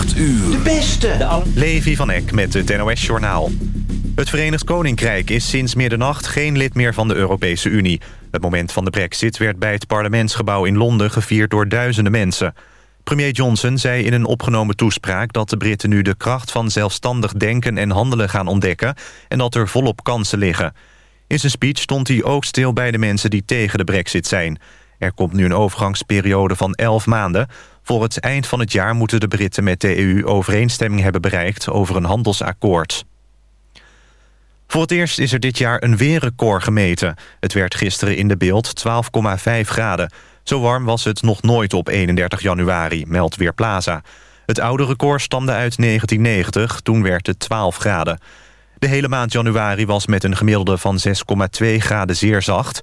8 uur. De beste. Levi van Eck met het NOS-journaal. Het Verenigd Koninkrijk is sinds middernacht geen lid meer van de Europese Unie. Het moment van de brexit werd bij het parlementsgebouw in Londen gevierd door duizenden mensen. Premier Johnson zei in een opgenomen toespraak dat de Britten nu de kracht van zelfstandig denken en handelen gaan ontdekken... en dat er volop kansen liggen. In zijn speech stond hij ook stil bij de mensen die tegen de brexit zijn. Er komt nu een overgangsperiode van 11 maanden. Voor het eind van het jaar moeten de Britten met de EU overeenstemming hebben bereikt over een handelsakkoord. Voor het eerst is er dit jaar een weerrecord gemeten. Het werd gisteren in de beeld 12,5 graden. Zo warm was het nog nooit op 31 januari, meldt Weerplaza. Het oude record stamde uit 1990, toen werd het 12 graden. De hele maand januari was met een gemiddelde van 6,2 graden zeer zacht.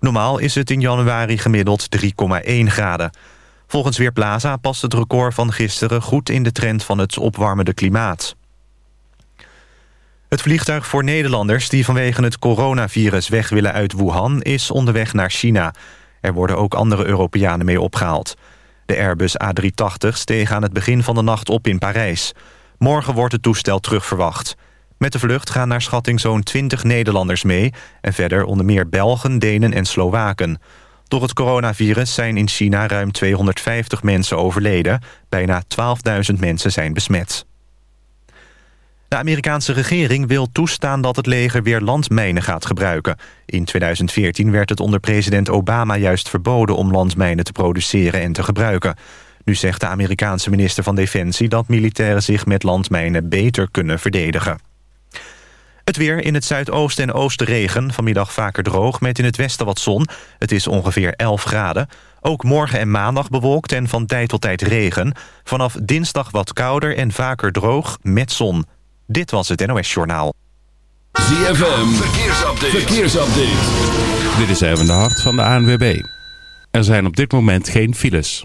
Normaal is het in januari gemiddeld 3,1 graden. Volgens Weerplaza past het record van gisteren goed in de trend van het opwarmende klimaat. Het vliegtuig voor Nederlanders die vanwege het coronavirus weg willen uit Wuhan... is onderweg naar China. Er worden ook andere Europeanen mee opgehaald. De Airbus A380 steeg aan het begin van de nacht op in Parijs. Morgen wordt het toestel terugverwacht. Met de vlucht gaan naar schatting zo'n 20 Nederlanders mee... en verder onder meer Belgen, Denen en Slowaken. Door het coronavirus zijn in China ruim 250 mensen overleden. Bijna 12.000 mensen zijn besmet. De Amerikaanse regering wil toestaan dat het leger weer landmijnen gaat gebruiken. In 2014 werd het onder president Obama juist verboden om landmijnen te produceren en te gebruiken. Nu zegt de Amerikaanse minister van Defensie dat militairen zich met landmijnen beter kunnen verdedigen. Het weer in het zuidoosten en oosten regen. Vanmiddag vaker droog met in het westen wat zon. Het is ongeveer 11 graden. Ook morgen en maandag bewolkt en van tijd tot tijd regen. Vanaf dinsdag wat kouder en vaker droog met zon. Dit was het NOS Journaal. ZFM, verkeersupdate. verkeersupdate. Dit is even de hart van de ANWB. Er zijn op dit moment geen files.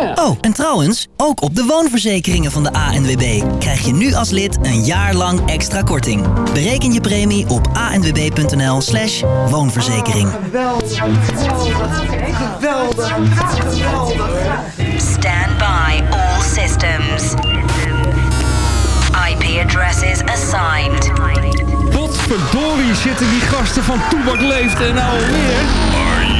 Oh, en trouwens, ook op de woonverzekeringen van de ANWB... krijg je nu als lid een jaar lang extra korting. Bereken je premie op anwb.nl slash woonverzekering. Geweldig. Geweldig. Geweldig. Stand by all systems. IP addresses assigned. Potverdorie zitten die gasten van Toebak Leeft en nou alweer.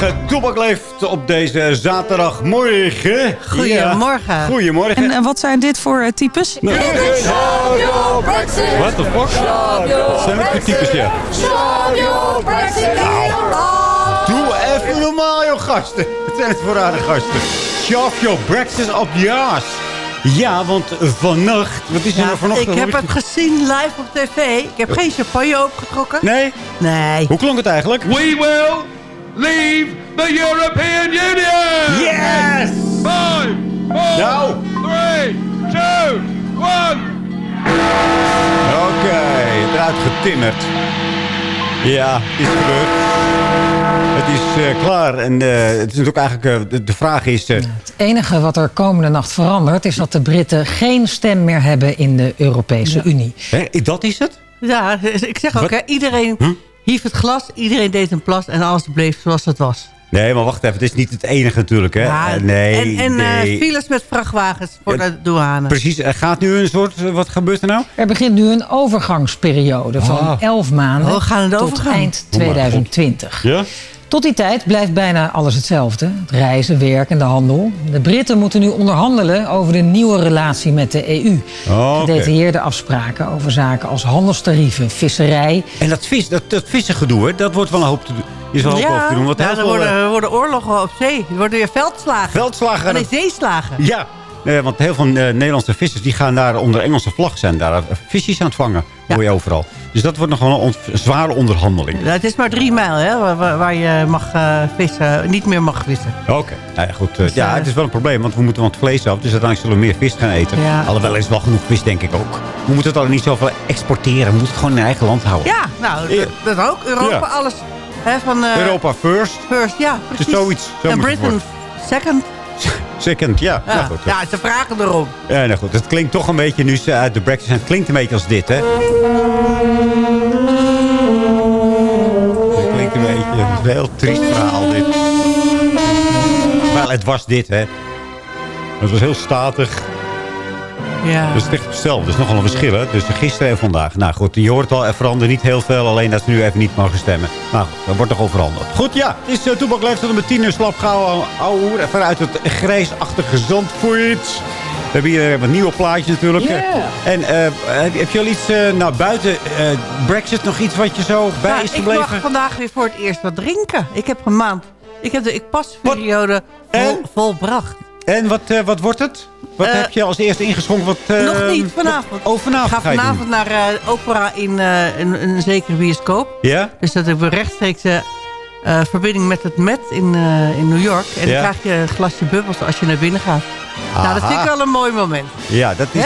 Let the party begin. Goedemorgen, Toebak leeft op deze zaterdagmorgen. Goedemorgen. Ja. Goedemorgen. En, en wat zijn dit voor uh, types? Nee. Wat de fuck? Wat zijn dit voor types, ja? Nou, doe even normaal, joh, gasten. Wat zijn het voor rare gasten? Shove your Brexit op je ass. Ja, want vannacht... Wat is er Ja, nou vanochtend? ik heb het gezien live op tv. Ik heb geen champagne opgetrokken. Nee? Nee. Hoe klonk het eigenlijk? We will leave the European Union! Yes! Five, four, Nou. three, two, one. Oké, eruit getimmerd. Ja, het is gebeurd. Het is eh, klaar. En eh, het is natuurlijk eigenlijk... eh, de, de vraag is... eh, Het enige wat er komende nacht verandert... is dat de Britten geen stem meer hebben in de Europese Unie. hè, dat is het? Ja, ik zeg ook, hè, iedereen hief het glas, iedereen deed een plas en alles bleef zoals het was. Nee, maar wacht even. Het is niet het enige natuurlijk, hè? Ja, Eh, nee, en en eh, files met vrachtwagens voor de douane. Precies. Er gaat nu een soort... eh, Wat gebeurt er nou? Er begint nu een overgangsperiode van Ah. 11 maanden Oh, gaan tot overgang? eind Oh, mijn God. 2020. Ja? Tot die tijd blijft bijna alles hetzelfde. Het reizen, werk en de handel. De Britten moeten nu onderhandelen over de nieuwe relatie met de EU. Oh. Gedetailleerde afspraken over zaken als handelstarieven, visserij. En dat, vis, dat, dat vissengedoe, hè, dat wordt wel een hoop te doen. Je zal een hoop over te doen. Want ja heel er, worden, eh, er worden oorlogen op zee. Er worden weer veldslagen. Veldslagen. Nee, zeeslagen. Ja, nee, want heel veel eh, Nederlandse vissers die gaan daar onder Engelse vlag zijn. Daar eh, visjes aan het vangen. Hoor je overal. Dus dat wordt nog wel een zware onderhandeling. Ja, het is maar drie mijl hè, waar, je mag eh, vissen, niet meer mag vissen. Oké, nou ja, goed. eh, ja, eh, het is wel een probleem, want we moeten het vlees af. Dus uiteindelijk zullen we meer vis gaan eten. Ja. Alhoewel is wel genoeg vis, denk ik ook. We moeten het al niet zoveel exporteren. We moeten het gewoon in eigen land houden. Ja, nou, Ja. dat, dat ook. Europa, Ja. alles. Hè, van, eh, Europa first. First, ja, precies. is zoiets. Zo en Britain second. Second, ja. Ja, Nou goed, ja, ze vragen erom. Ja, nou goed. Het klinkt toch een beetje, nu ze uit de Brexit zijn, het klinkt een beetje als dit, hè? Het klinkt een beetje, het een heel triest verhaal, dit. Wel, het was dit, hè? Het was heel statig. Ja. Dus het is echt hetzelfde. Dat is nogal een verschil, hè? Dus gisteren en vandaag. Nou goed, je hoort al, er verandert niet heel veel. Alleen dat ze nu even niet mogen stemmen. Maar goed, dat wordt toch al veranderd. Goed, ja. Het is uh, Toepak Leeft tot met tien uur slap gauw ouwe Even uit het grijsachtige Zandvoort. We hebben hier eh, wat nieuwe plaatjes natuurlijk. Yeah. En eh, heb, je al iets, eh, nou buiten eh, Brexit, nog iets wat je zo bij Nou, is ik gebleven? mag vandaag weer voor het eerst wat drinken. Ik heb een maand. Ik heb de ik pasperiode vol, volbracht. En wat, eh, wat wordt het? Wat Eh, heb je als eerste ingeschonken? Wat, eh, Nog niet, vanavond. Oh, vanavond Ik ga vanavond naar opera in een, een zekere bioscoop. Ja? Dus dat hebben we rechtstreeks verbinding met het Met in, in New York. En dan krijg je een glasje bubbels als je naar binnen gaat. Nou, dat vind ik wel een mooi moment. Ja, dat is...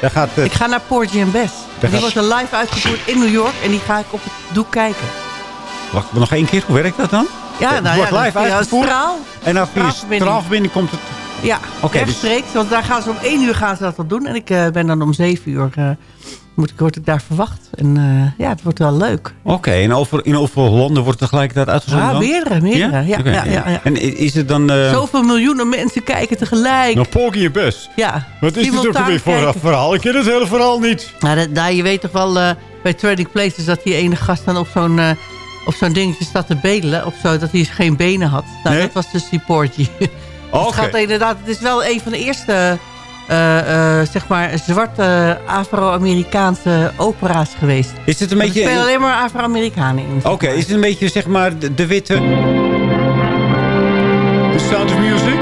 Daar gaat, Ik ga naar Porgy and Bess. Die gaat- wordt er live uitgevoerd in New York. En die ga ik op het doek kijken. Wacht, nog één keer. Hoe werkt dat dan? Ja, het nou wordt ja, live uitgevoerd. straal. En dan via komt het... Ja, Oké, dus- rechtstreeks. Want daar gaan ze om één uur gaan ze dat al doen. En ik eh, ben dan om zeven uur... eh, moet ik, word ik daar verwacht. En eh, ja, het wordt wel leuk. Oké, en over, in hoeveel landen wordt tegelijkertijd uitgezonden Ja, dan? meerdere, meerdere. Ja, Oké. ja, ja, ja. En is het dan... eh Zoveel miljoenen mensen kijken tegelijk. nou, Porky en Bess. Ja. Wat is dit ook weer voor een verhaal? Ik ken het hele verhaal niet. Nou, dat, daar, je weet toch wel bij Trading Places dat die ene gast dan op zo'n op zo'n dingetje staat te bedelen. Op zo, dat hij geen benen had. Nou, Nee? dat was dus die Porgy. Oké. het gaat inderdaad, het is wel een van de eerste, eh, eh, zeg maar, zwarte Afro-Amerikaanse opera's geweest. Is het een Er beetje... spelen alleen maar Afro-Amerikanen in. Oké, is het een beetje zeg maar de, de witte... The Sound of Music?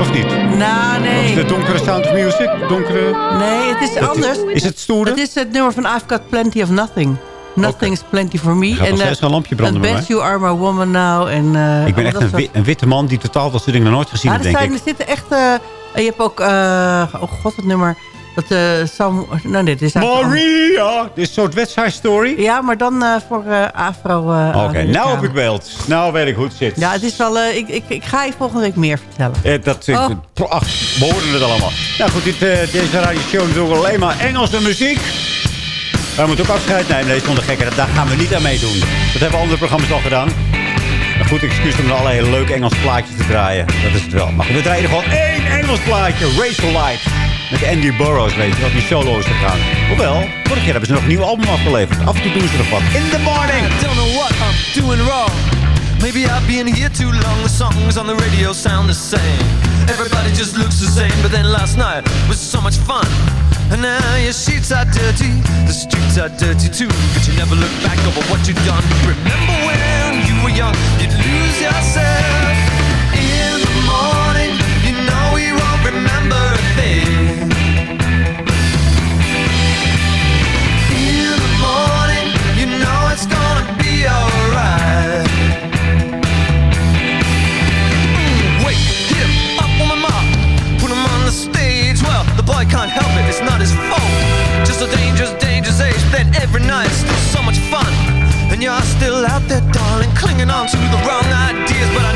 Of niet? Nou, Of nee. de donkere Sound of Music? Donkere... Nee, het is Dat is- anders. is het stoerder? Het is het nummer van I've Got Plenty of Nothing. Nothing's Plenty for Me. Nog eh, een lampje branden Bet You Are My Woman Now. En, eh, Ik ben echt een, soort- wi- een witte man die totaal dat soort dingen nog nooit gezien heeft, er, denk zijn, ik. er zitten echt... eh, en je hebt ook... eh, oh god, het nummer... Dat eh Sam... Nou nee, dit is Maria! Dit is een soort West Side Story. Ja, maar dan voor Afro... Oké, nou heb ik beeld. Nou weet ik hoe het zit. Ja, het is wel... ik, ik, ik ga je volgende week meer vertellen. Dat, Oh. oh. Ach, we horen het allemaal. Nou goed, dit, deze radioshow natuurlijk alleen maar Engelse muziek. Wij moeten ook afscheid nemen. Nee, zonder gekken. Daar gaan we niet aan meedoen. Dat hebben andere programma's al gedaan. Een goed excuus om alle hele leuke Engelse plaatjes te draaien. Dat is het wel. Maar goed, we draaien gewoon één Engels plaatje. For Light. Met Andy Burroughs, weet je, dat die solo is gegaan. Hoewel, vorig jaar hebben ze nog een nieuw album afgeleverd. Af en toe doen ze nog wat. In the morning. I don't know what I'm doing wrong. Maybe I've been here too long. The songs on the radio sound the same. Everybody just looks the same. But then last night was so much fun. And now your sheets are dirty. The streets are dirty too. But you never look back over what you've done. Remember when you were young? You'd lose yourself. Clinging on to the wrong ideas. But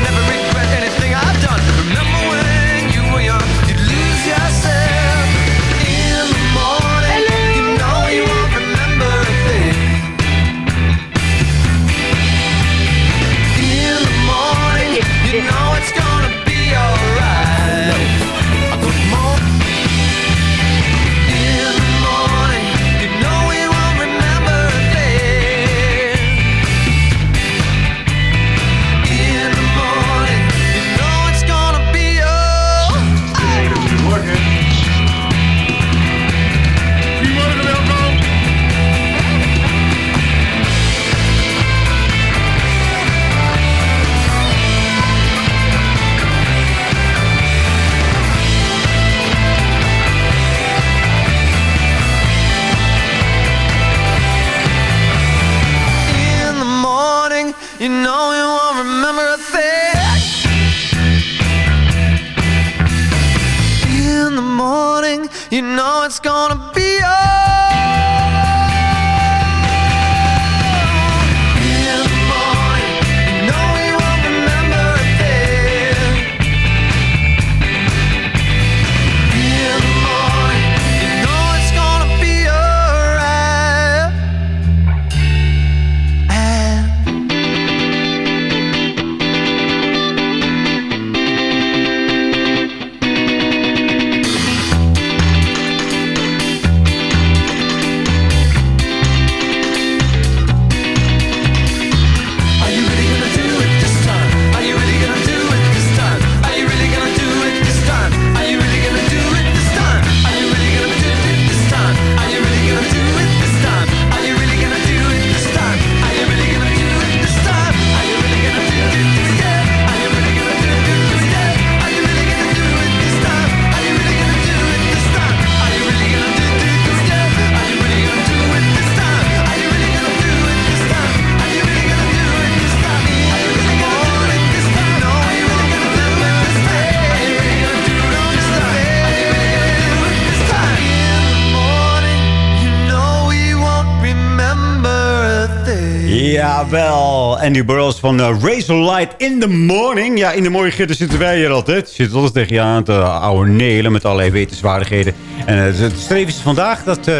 Jawel, Andy Burroughs van uh, Razorlight in the Morning. Ja, in de morgen zitten wij hier altijd. Zitten altijd tegen je aan te oude nelen met allerlei wetenswaardigheden. En uh, het streven is vandaag dat uh,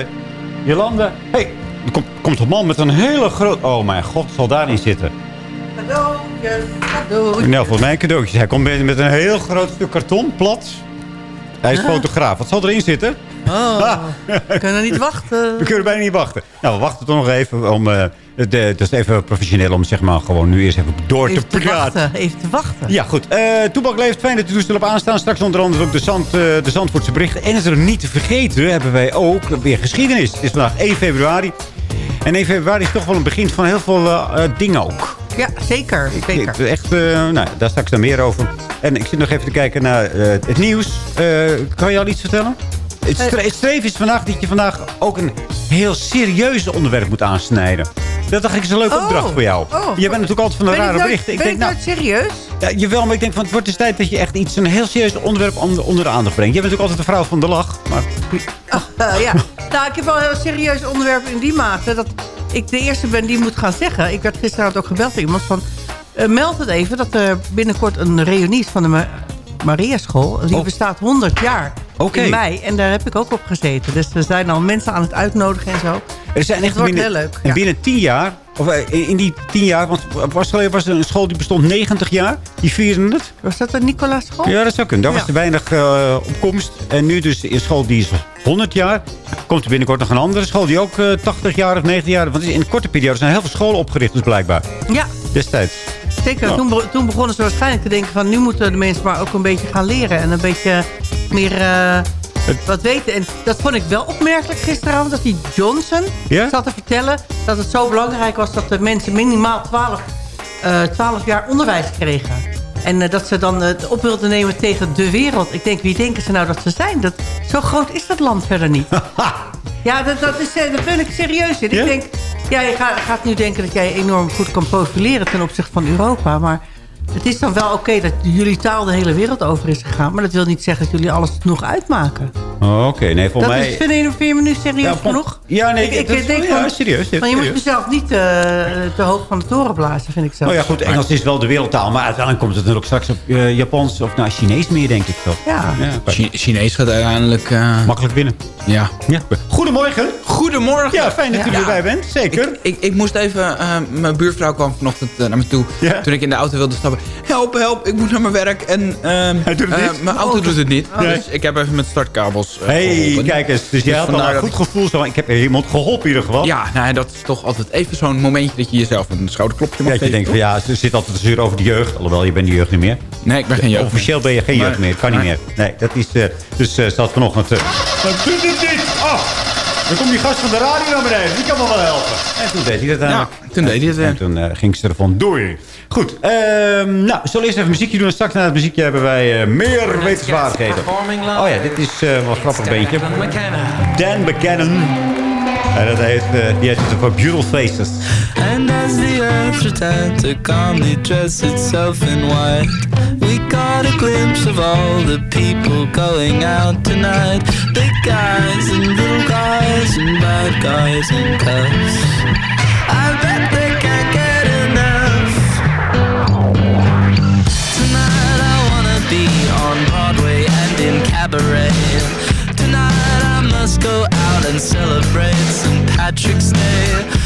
Jolande... hey, er komt, komt een man met een hele groot... Oh mijn god, zal daarin zitten? Cadeautjes, cadeautjes. Nou, volgens mij een cadeautje. Hij komt met een heel groot stuk karton, plat. Hij is Ah. fotograaf. Wat zal erin zitten? Oh, we kunnen niet wachten. We kunnen bijna niet wachten. Nou, we wachten toch nog even om... eh het is even professioneel om zeg maar gewoon nu eerst even door Even te te praten. wachten, even te wachten. Ja, goed. Eh Toebak leeft. Fijn dat u toestel op aanstaan. Straks onder andere ook de, Zand, eh, de Zandvoortse berichten. En het er niet te vergeten hebben wij ook weer geschiedenis. Het is vandaag 1 februari. En 1 februari is toch wel een begin van heel veel eh, eh, dingen ook. Ja, zeker. zeker. Ik- Echt, eh, nou, daar straks dan meer over. En ik zit nog even te kijken naar eh, het nieuws. Eh, kan je al iets vertellen? Het, stre het streven is vandaag dat je vandaag ook een heel serieus onderwerp moet aansnijden. Dat dacht ik is een leuke Oh, opdracht voor jou. oh. je bent natuurlijk altijd van de Ben ik rare nou- berichten. ben ik nou, nou serieus? ja, jawel, maar ik denk van het wordt dus tijd dat je echt iets, een heel serieus onderwerp onder, onder de aandacht brengt. Jij bent natuurlijk altijd de vrouw van de lach. Maar Eh, ja. Nou, ik heb wel een heel serieus onderwerp in die mate... dat ik de eerste ben die moet gaan zeggen. Ik werd gisteravond ook gebeld door iemand van... eh, meld het even dat er binnenkort een reunie is van de Ma Maria School. Die Oh. bestaat 100 jaar Oké. in mei. En daar heb ik ook op gezeten. Dus er zijn al mensen aan het uitnodigen en zo. er zijn echt Het wordt binnen, heel leuk, en ja. binnen tien jaar, of eh, in in die tien jaar, want was er was er een school die bestond 90 jaar. Die vierden het. Was dat een Nicolaas school? Ja, dat zou kunnen. Daar Ja. was er weinig eh, opkomst. En nu dus een school die is 100 jaar. Komt er binnenkort nog een andere school die ook eh, 80 jaar of 90 jaar... Want in een korte periode zijn heel veel scholen opgericht dus blijkbaar. Ja. Destijds. zeker. Ja. Toen, be- toen begonnen ze waarschijnlijk te denken van... nu moeten de mensen maar ook een beetje gaan leren. En een beetje meer wat weten. En dat vond ik wel opmerkelijk gisteravond. Dat die Johnson Ja? zat te vertellen... dat het zo belangrijk was dat de mensen minimaal 12, eh 12 jaar onderwijs kregen. En eh, dat ze dan het op wilden nemen tegen de wereld. Ik denk, wie denken ze nou dat ze zijn? Dat, zo groot is dat land verder niet. Ja, dat, dat, is, eh, ben ik serieus in. Ja? Ik denk, ja, je gaat, gaat nu denken dat jij enorm goed kan profileren ten opzichte van Europa. Maar het is dan wel oké dat jullie taal de hele wereld over is gegaan. Maar dat wil niet zeggen dat jullie alles nog uitmaken. Oh, Oké, nee, voor dat mij... is, vind je, vind je me nu serieus Ja, van- genoeg? Ja, nee, ik, ik dat is- denk ja, van, serieus, van, je moet jezelf niet eh, te hoog van de toren blazen, vind ik zo. Oh ja, goed, Engels is wel de wereldtaal. Maar uiteindelijk komt het natuurlijk straks op eh, Japans of nou, Chinees meer, denk ik wel. Ja. Chi- Chinees gaat uiteindelijk... eh, Makkelijk binnen. ja. Ja. Goedemorgen. Goedemorgen. Ja, fijn dat u Ja. erbij bent. Zeker. Ik, ik, ik moest even... eh, mijn buurvrouw kwam vanochtend naar me toe. Ja. Toen ik in de auto wilde stappen. Help, help, ik moet naar mijn werk. En ehm, Hij doet het eh, niet? mijn auto doet het niet. Nee. Dus ik heb even met startkabels eh, hey, geholpen. kijk eens. Dus jij had al een dat goed gevoel. Zo, ik heb iemand geholpen in ieder geval. Ja, nou, dat is toch altijd even zo'n momentje dat je jezelf een schouderklopje mag Dat je geven. denkt van ja, ze zit altijd te zeuren over de jeugd. Alhoewel, je bent de jeugd niet meer. Nee, ik ben geen jeugd. Officieel ben je geen Maar- jeugd meer. Kan niet maar- meer. Nee, dat is... eh, dus eh zat vanochtend... eh dat doet het niet! Oh, dan komt die gast van de radio naar beneden. Die kan me wel helpen. En toen deed hij dat Ja, eigenlijk. toen deed hij het weer. En toen eh, ging ze er vandoor. Goed. ehm nou, we zullen eerst even muziekje doen. En straks na het muziekje hebben wij eh, meer wetenswaardigheden. Oh ja, dit is eh, wel een grappig beentje. Dan Buchanan. En dat heet, eh, die heeft het over Beautiful Faces. And as the earth returned to calmly dress itself in white, we got a glimpse of all the people going out tonight. Big guys and little guys and bad guys and cuffs. I bet Patrick's name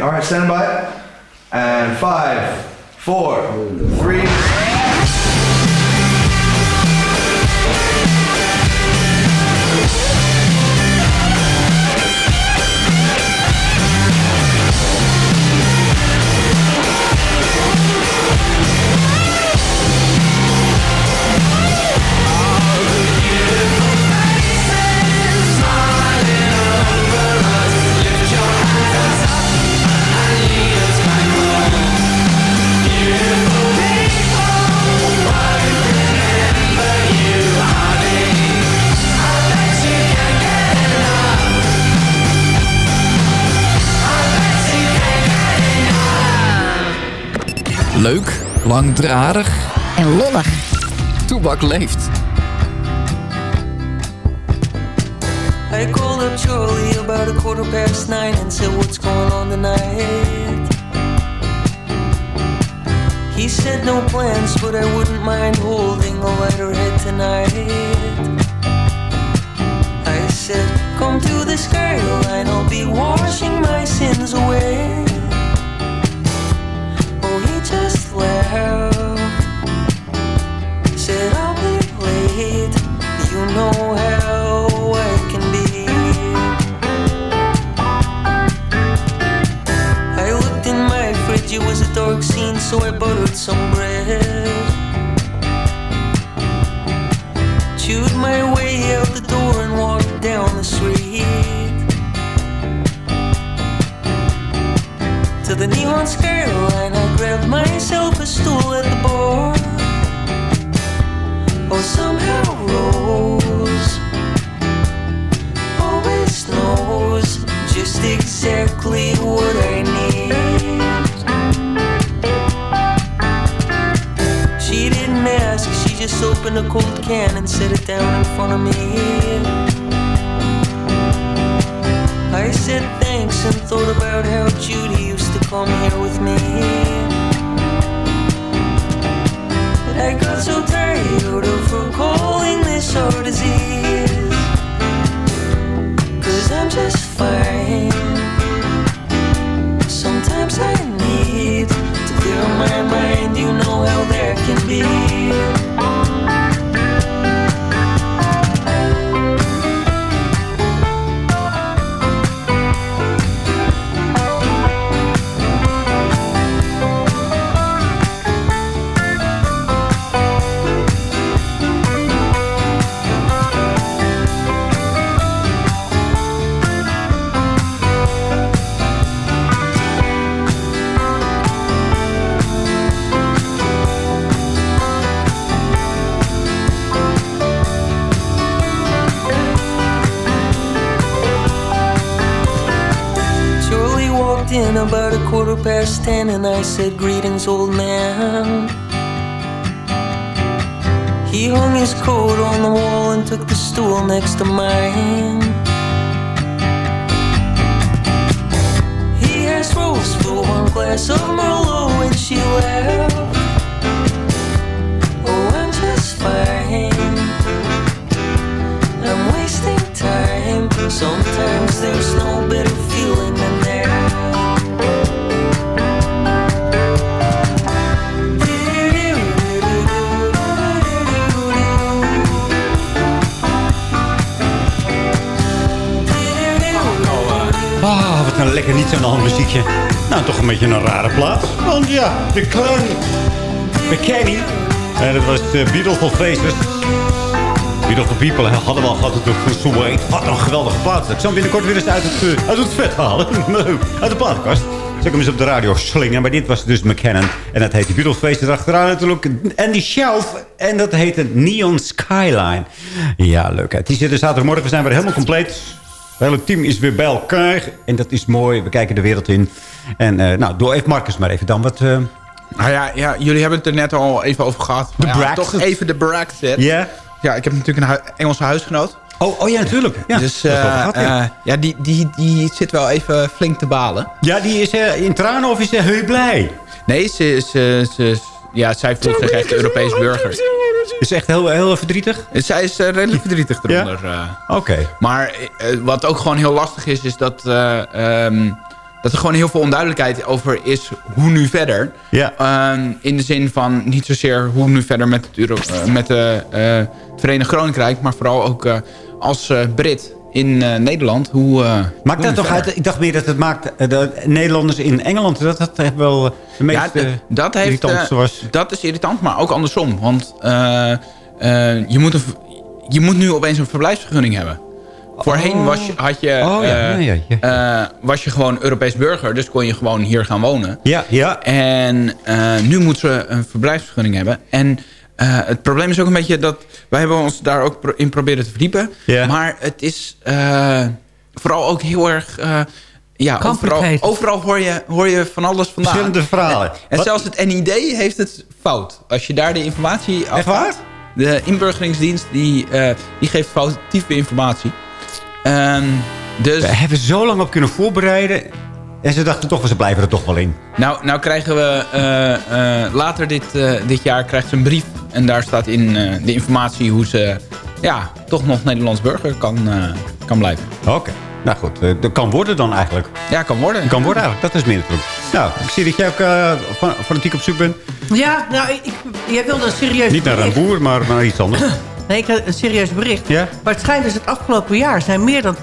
all right, stand by. And five, four, three. Langdradig En lollig. Toebak leeft. I called up Charlie about a quarter past nine and said, What's going on tonight? He said, No plans, but I wouldn't mind holding a lighter head tonight. I said, Come to the skyline, I'll be washing my sins away. Laughed. Said, I'll be late. You know how I can be. I looked in my fridge, it was a dark scene, so I buttered some bread. Chewed my way the neon skyline, I grabbed myself a stool at the bar. Oh, somehow Rose always knows just exactly what I need. She didn't ask, she just opened a cold can and set it down in front of me. I said thanks and thought about how Judy used to come here with me. But I got so tired of recalling this our disease. Cause I'm just fine. Sometimes I need to clear my mind, you know how there can be. About a quarter past ten, and I said, Greetings, old man. He hung his coat on the wall and took the stool next to mine. He asked Rose for one glass of Merlot, and she laughed. Oh, I'm just fine. I'm wasting time. Sometimes there's no better feeling than lekker niets aan de hand muziekje. Nou, toch een beetje een rare plaats. Want ja, de clown McKenny. En dat was de Beautiful Faces. Beautiful People hè, hadden we al gehad door. Wat een geweldige plaats. Ik zal hem binnenkort weer eens uit het, eh, uit het vet halen. uit de platenkast. Zal ik hem eens op de radio slingen. Maar dit was dus McKenna. En dat heet Beautiful Faces. Achteraan natuurlijk Andy Shelf. En dat heette Neon Skyline. Ja, leuk. hè. Het is de zaterdagmorgen. We zijn weer helemaal compleet. Het hele team is weer bij elkaar. En dat is mooi. We kijken de wereld in. En eh, nou, doe even Marcus maar even dan. Wat, eh, Nou ja, ja, jullie hebben het er net al even over gehad. De ja, Brexit. Toch even de Brexit. Ja? Ja, ik heb natuurlijk een hu- Engelse huisgenoot. Oh, oh ja, natuurlijk. Ja, dus gehad, ja. ja, die, die, die zit wel even flink te balen. Ja, die is in tranen of is hij heel blij? Nee, ze, ze, ze, ja, zij voelt zich echt Europees burger. Is echt heel, heel verdrietig? Zij is eh, redelijk verdrietig eronder. eh. Oké. Maar eh, wat ook gewoon heel lastig is, is dat, eh, ehm, dat er gewoon heel veel onduidelijkheid over is hoe nu verder. Ja. Ehm, in de zin van niet zozeer hoe nu verder met het, Euro met de, het Verenigd Koninkrijk, maar vooral ook als Brit in eh, Nederland. Hoe, eh, Maakt dat toch verder? uit? Ik dacht meer dat het maakt... eh, de Nederlanders in Engeland, dat dat echt wel de meest Ja, dat, heeft, was. dat is irritant, maar ook andersom. Want je, moet een, je moet nu opeens een verblijfsvergunning hebben. Voorheen was je, had je, Oh, ja, ja, ja, was je gewoon Europees burger, dus kon je gewoon hier gaan wonen. Ja, ja. En nu moeten ze een verblijfsvergunning hebben. En het probleem is ook een beetje dat... wij hebben ons daar ook pro- in proberen te verdiepen. Maar het is eh, vooral ook heel erg... eh, Ja, overal, overal hoor, je, hoor je van alles vandaan. Verschillende verhalen. En, zelfs het NID heeft het fout. Als je daar de informatie Echt waar? De inburgeringsdienst die, eh, die geeft foutieve informatie. Ehm, dus, We hebben zo lang op kunnen voorbereiden. En ze dachten toch, ze blijven er toch wel in. nou, nou krijgen we eh, eh, later dit, eh, dit jaar krijgt ze een brief. En daar staat in eh, de informatie hoe ze ja, toch nog Nederlands burger kan, eh, kan blijven. Oké. Nou goed, dat kan worden dan eigenlijk. Ja, kan worden. Kan worden eigenlijk, dat is meer natuurlijk. Nou, ik zie dat jij ook fan- fanatiek op zoek bent. Ja, nou, ik, jij wilde een serieus Niet naar een boer, maar naar iets anders. Nee, ik had een serieus bericht. Ja? Maar het schijnt dus het afgelopen jaar zijn meer dan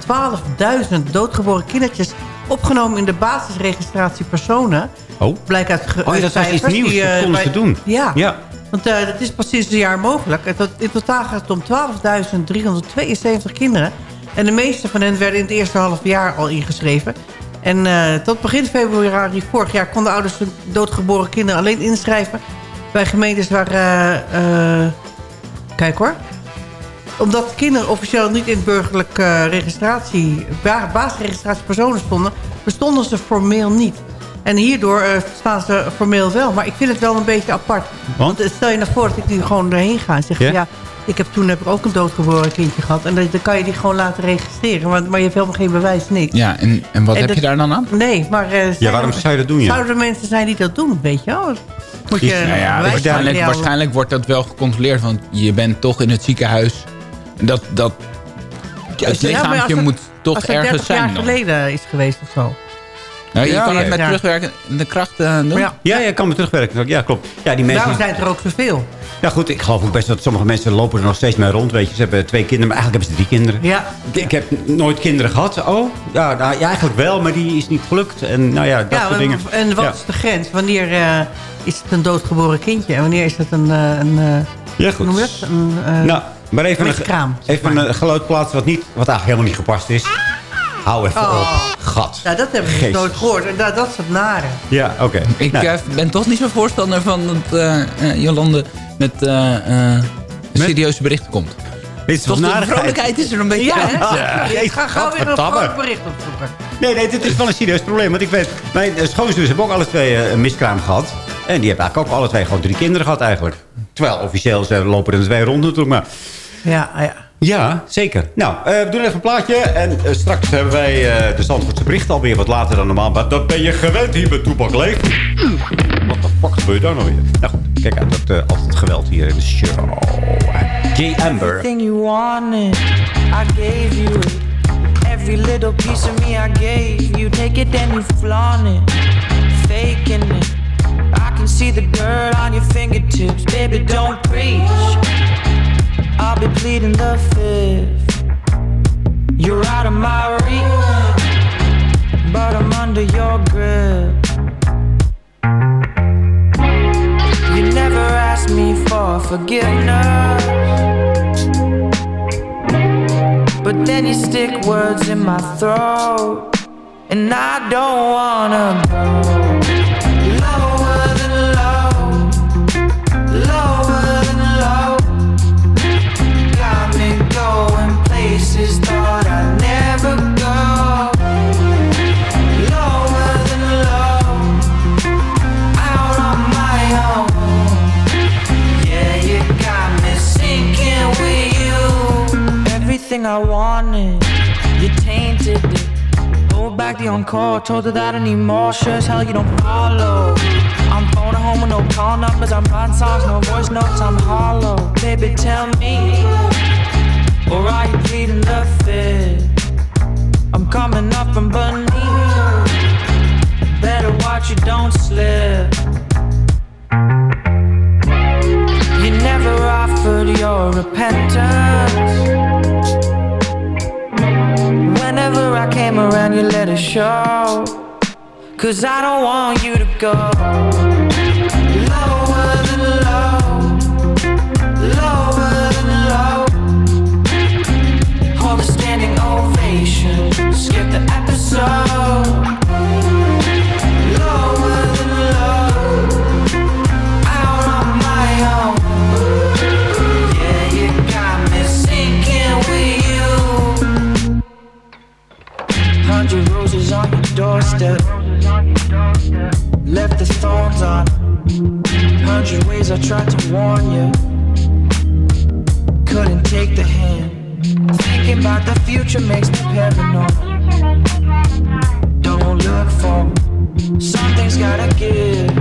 12.000 doodgeboren kindertjes opgenomen in de basisregistratie personen. Oh. Blijkt uit Oh ja, dat was iets nieuws. die, Dat eh, konden ze doen. Ja. Ja. Want eh, dat is pas sinds een jaar mogelijk. In totaal gaat het om 12.372 kinderen. En de meeste van hen werden in het eerste half jaar al ingeschreven. En eh, tot begin februari vorig jaar konden ouders hun doodgeboren kinderen alleen inschrijven... bij gemeentes waar... kijk hoor. Omdat kinderen officieel niet in burgerlijke eh, registratie... ba- basisregistratie personen stonden... bestonden ze formeel niet. En hierdoor eh, staan ze formeel wel. Maar ik vind het wel een beetje apart. Want? Want stel je nou voor dat ik nu gewoon erheen ga en zeg... Ja? ja, ik heb, toen heb ik ook een doodgeboren kindje gehad. En dan, dan kan je die gewoon laten registreren. Maar, maar je hebt helemaal geen bewijs, niks. Ja, en, en wat En heb dat- je daar dan aan? Nee, maar... eh, zijn waarom er- zou je dat doen, ja? Zouden er mensen zijn die dat doen, weet je wel? Moet je Nou ja, waarschijnlijk wordt dat wel gecontroleerd. Want je bent toch in het ziekenhuis. Dat, dat, het Ja, als het- moet toch als het ergens 30 zijn jaar dan. geleden is geweest of zo. Nou, je Ja, kan ja, het met ja. terugwerkende kracht eh, doen. Ja, Ja, ja, kan me terugwerken. Ja, klopt. Ja, die mensen... daarom zijn het er ook zoveel. Ja goed, ik geloof ook best dat sommige mensen lopen er nog steeds mee rond. Weet je, ze hebben twee kinderen, maar eigenlijk hebben ze drie kinderen. Ja. Ik, ik heb nooit kinderen gehad. Oh, ja, nou, ja, eigenlijk wel, maar die is niet gelukt. En nou ja, dat Ja, soort en- dingen. en wat Ja. is de grens? Wanneer eh, is het een doodgeboren kindje? En wanneer is het een... eh, een eh, Ja, hoe noem je goed. dat? Een, eh, Nou, maar even een kraam, even maar. een geluid plaatsen wat, niet, wat eigenlijk helemaal niet gepast is. Hou even Oh. op. Gat. Ja, dat hebben we Jezus. nooit gehoord. En dat, dat is het nare. Ja, oké. Ik Nou, eh, ben toch niet zo voorstander van dat eh, eh, Jolande met eh, eh, serieuze berichten komt. dit is Toch de vrolijkheid is er een beetje Ja, uit. hè? Ja, ik ga gauw weer een groot bericht opzoeken. Nee, nee, dit is wel een serieus probleem. Want ik weet, mijn schoonzus hebben ook alle twee een miskraam gehad. En die hebben eigenlijk ook alle twee gewoon drie kinderen gehad eigenlijk. Terwijl officieel ze lopen er twee rond natuurlijk. Maar Ja, ja. ja, zeker. Nou, eh, we doen even een plaatje. En eh, straks hebben wij eh, de Zandvoortse bericht alweer wat later dan normaal. Maar dat ben je gewend hier bij Toepak Leef. Wat de fuck gebeurt daar nou weer? Nou goed, kijk uit. Dat eh, altijd geweld hier in de show. J. Amber. Everything you wanted, I gave you it. Every little piece of me I gave you. Take it and you flaunt it, faking it. I can see the dirt on your fingertips, baby. Don't preach. I'll be pleading the fifth. You're out of my reach, but I'm under your grip. You never asked me for forgiveness. But then you stick words in my throat, and I don't wanna go I wanted, you tainted it. Hold back the encore, told her that I need more. Sure as hell you don't follow. I'm phoning home with no call numbers. I'm writing songs, no voice notes. I'm hollow. Baby, tell me, or are you pleading the fifth? I'm coming up from beneath. Better watch you don't slip. You never offered your repentance. Whenever I came around, you let it show. Cause I don't want you to go lower than low, lower than low. Standing ovation, skip the episode. doorstep. Left the thorns on. Hundred ways I tried to warn you. Couldn't take the hand. Thinking about the future makes me paranoid. Don't look for something's gotta give.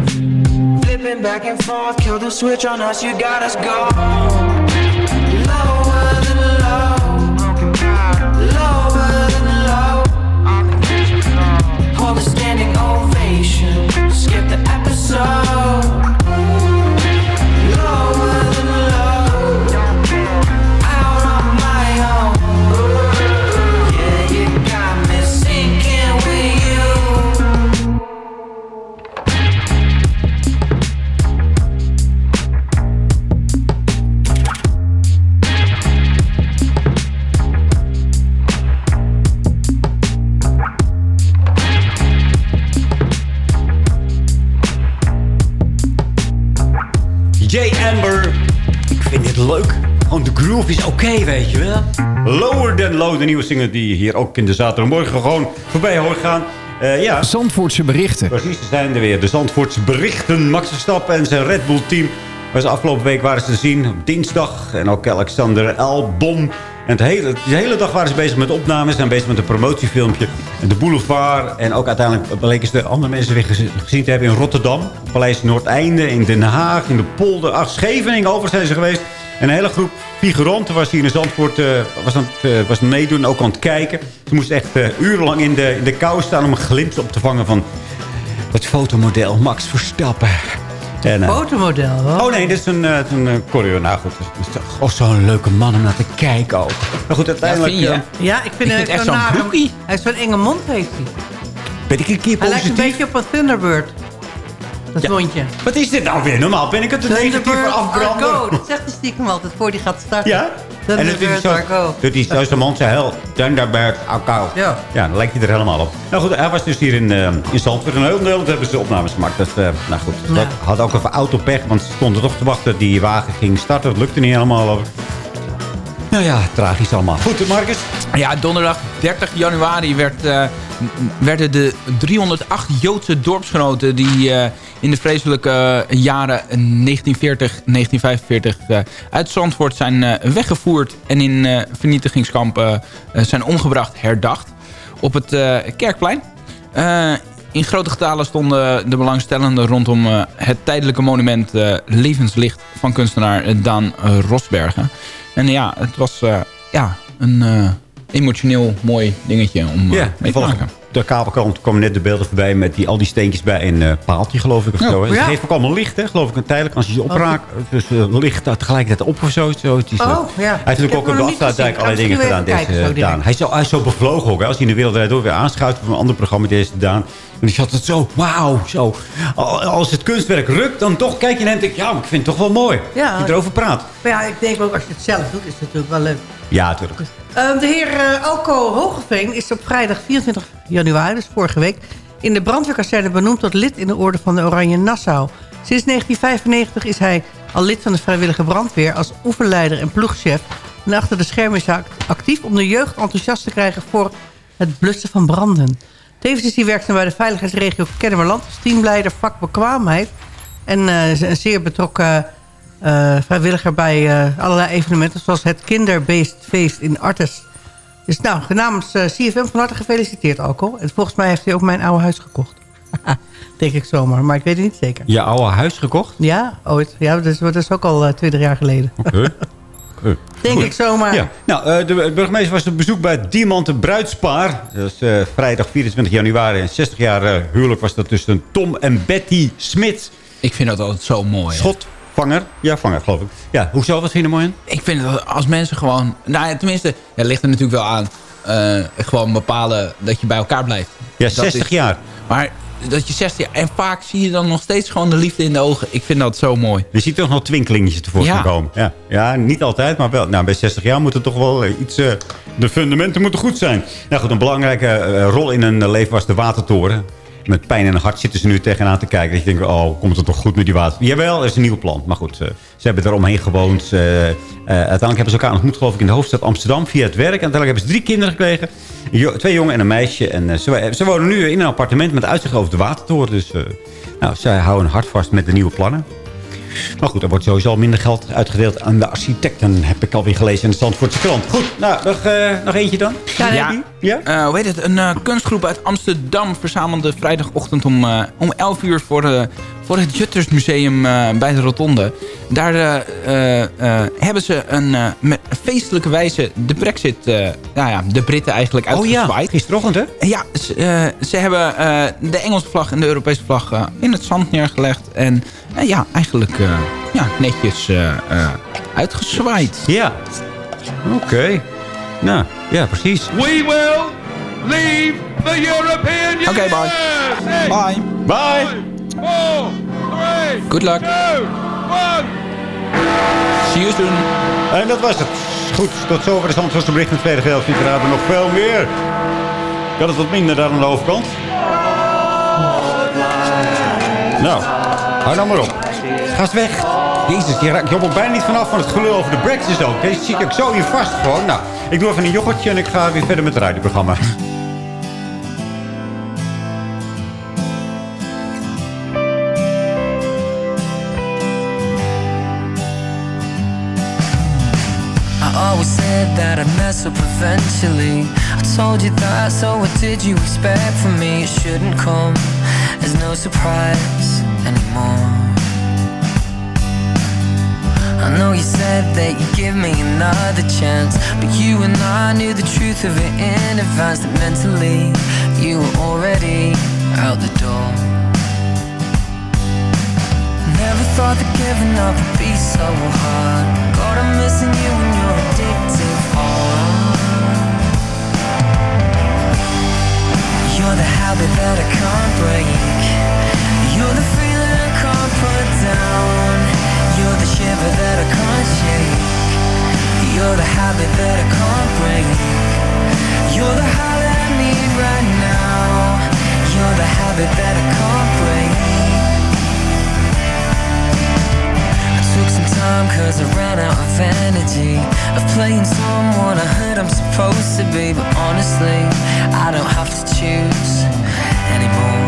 Flipping back and forth, kill the switch on us, you got us gone. Love the groove is oké, weet je wel. Lower Than Low, de nieuwe single die je hier ook in de zaterdagmorgen gewoon voorbij hoort gaan. Eh, ja. Zandvoortse berichten. Precies, ze zijn er weer. De Zandvoortse berichten. Max Verstappen en zijn Red Bull team. Was afgelopen week waren ze te zien. Op dinsdag. En ook Alexander Albom. En de hele, de hele dag waren ze bezig met opnames. En bezig met een promotiefilmpje. En de boulevard. En ook uiteindelijk bleken ze de andere mensen weer gezi- gezien te hebben in Rotterdam. Paleis Noordeinde. In Den Haag. In de polder. Ach, Scheveningen over zijn ze geweest. En een hele groep figuranten was hier in Zandvoort. eh, was, aan het, eh, was meedoen. Ook aan het kijken. Ze moesten echt eh, urenlang in de, in de kou staan. Om een glimp op te vangen van het fotomodel Max Verstappen. En, Fotomodel, hoor. Oh nee, dit is een, een uh, choreo. Nou goed, het is toch- oh, zo'n leuke man om naar te kijken ook. Maar goed, uiteindelijk... vind je? Ja, ik vind Ik vind echt zo'n broekie. Hij heeft zo'n enge mond, heeft hij. ben ik een keer Hij lijkt positief? een beetje op een Thunderbird. Dat Ja. Wat is dit nou weer? Normaal ben ik het een Thunderbird afbrander. Argo. Dat zegt hij stiekem altijd voor hij gaat starten. Ja? En het is zo, dat is zo zijn mond heel Thunderbird Argo. Ja. Ja, dan lijkt hij er helemaal op. Nou goed, hij was dus hier in, uh, in Zandvoort. En heel Nederland hebben ze opnames gemaakt. Dat, eh, nou goed, dat had ook even autopech. Want ze stonden toch te wachten. Die wagen ging starten. Dat lukte niet helemaal. Over. Nou ja, tragisch allemaal. Goed, Marcus. Ja, donderdag 30 januari werd, eh, werden de 308 Joodse dorpsgenoten... die eh, in de vreselijke eh, jaren 1940, 1945 eh, uit Zandvoort zijn eh, weggevoerd... en in vernietigingskampen zijn omgebracht, herdacht. Op het Kerkplein. In grote getalen stonden de belangstellenden rondom het tijdelijke monument Levenslicht van kunstenaar Daan Rosbergen. En ja, het was ja, een emotioneel mooi dingetje om Ja, mee te maken. De kabelkant komen net de beelden voorbij met die, al die steentjes bij een eh, paaltje, geloof ik. Of Ja. zo. Ja. Het geeft ook allemaal licht, hè, geloof ik, een tijdelijk. Als je ze opraakt, dus uh, licht dat tegelijkertijd op of zo. zo is, eh, Oh, ja. Hij heeft Ik natuurlijk ook op de afsluitdijk allerlei dingen Misschien gedaan. Deze, eh, Daan. Hij is, zo, hij is zo bevlogen ook. Hè. Als hij in de Wereld Door weer aanschuift op een ander programma, deze Daan. En die zat het zo, wauw, zo. Al- Als het kunstwerk rukt, dan toch kijk je naar hem en denk ik, ja, maar ik vind het toch wel mooi. Ja. Dat je erover praat. Maar ja, ik denk ook als je het zelf doet, is het natuurlijk wel leuk. Ja, natuurlijk. Eh, de heer eh, Alco Hogeveen is op vrijdag 24 januari, dus vorige week... in de brandweerkazerne benoemd tot lid in de orde van de Oranje Nassau. Sinds 1995 is hij al lid van de vrijwillige brandweer... als oefenleider en ploegchef. En achter de schermen is actief om de jeugd enthousiast te krijgen... voor het blussen van branden. Tevens is hij werkzaam bij de veiligheidsregio Kennemerland... als teamleider vakbekwaamheid... en eh, een zeer betrokken vrijwilliger bij eh, allerlei evenementen... zoals het kinderbeestfeest in Artes. Dus nou, namens eh, CFM van harte gefeliciteerd, Alco. En volgens mij heeft hij ook mijn oude huis gekocht. Denk ik zomaar, maar ik weet het niet zeker. Je oude huis gekocht? Ja, ooit. Ja, dat is, dat is ook al eh, 20 jaar geleden. Oké. Denk Goed. ik zomaar. Ja. Nou, eh, de burgemeester was op bezoek bij het Diamanten Bruidspaar. Dat is eh, vrijdag 24 januari. Een 60 jaar eh, huwelijk was dat tussen Tom en Betty Smit. Ik vind dat altijd zo mooi. hè. Schotvanger. Ja, vanger geloof ik. Ja, hoezo? Wat vind je er mooi? Ik vind het als mensen gewoon... Nou ja, tenminste, ja, het ligt er natuurlijk wel aan. eh, gewoon bepalen dat je bij elkaar blijft. Ja, Dat 60 is- jaar. Maar dat je 60 jaar... En vaak zie je dan nog steeds gewoon de liefde in de ogen. Ik vind dat zo mooi. Je ziet toch nog twinkelingetjes tevoorschijn Ja. komen. Ja. ja, niet altijd, maar wel. Nou, bij 60 jaar moet het toch wel eh, iets... eh, de fundamenten moeten goed zijn. Nou goed, een belangrijke rol in een leven was de watertoren. Met pijn in het hart zitten ze nu tegenaan te kijken. Dat je denkt, oh, komt het toch goed met die water? Jawel, er is een nieuw plan. Maar goed, eh, ze hebben er omheen gewoond. Eh, eh, uiteindelijk hebben ze elkaar ontmoet, geloof ik, in de hoofdstad Amsterdam via het werk. En uiteindelijk hebben ze drie kinderen gekregen. Twee jongen en een meisje. En ze, ze wonen nu in een appartement met uitzicht over de watertoren. Dus nou, zij houden hard vast met de nieuwe plannen. Maar goed, er wordt sowieso al minder geld uitgedeeld aan de architecten. Heb ik alweer gelezen in de Zandvoortse krant. Goed, nou, nog, nog eentje dan? Ja, Eh, hoe heet het? Een eh, kunstgroep uit Amsterdam verzamelde vrijdagochtend om, eh, om 11 uur voor, voor het Juttersmuseum bij de Rotonde. Daar hebben ze een, met feestelijke wijze de brexit, nou ja, de Britten eigenlijk Oh ja, uitgezwaaid. gisterochtend hè? Ja, ze, ze hebben de Engelse vlag en de Europese vlag in het zand neergelegd. En ja, eigenlijk ja, netjes uitgezwaaid. Ja, oké. Nou, ja, precies. We will leave the European Union. Oké, bye. Bye. Bye. Four, three, Good luck. two, one. See you soon. En dat was het. Goed, tot zover de Zandvoortse bericht met tweede geld. We hebben nog veel meer. Ik had het wat minder daar aan de overkant. Nou, hou nou maar op. Ga eens weg. Jezus, je raakt ook bijna niet vanaf van het gelul over de brexit ook. Deze zie ik zo hier vast gewoon. Nou, ik doe even een yoghurtje en ik ga weer verder met het radioprogramma. That I'd mess up eventually. I told you that, so what did you expect from me? It shouldn't come as no surprise anymore. I know you said that you'd give me another chance, but you and I knew the truth of it in advance. That mentally you were already out the door. Never thought that giving up would be so hard. God, I'm missing you when you're addictive. Oh. You're the habit that I can't break. You're the feeling I can't put down. You're the shiver that I can't shake. You're the habit that I can't break. You're the high I need right now. You're the habit that I can't break. I took some time cause I ran out of energy Of playing someone I heard I'm supposed to be But honestly, I don't have to choose anymore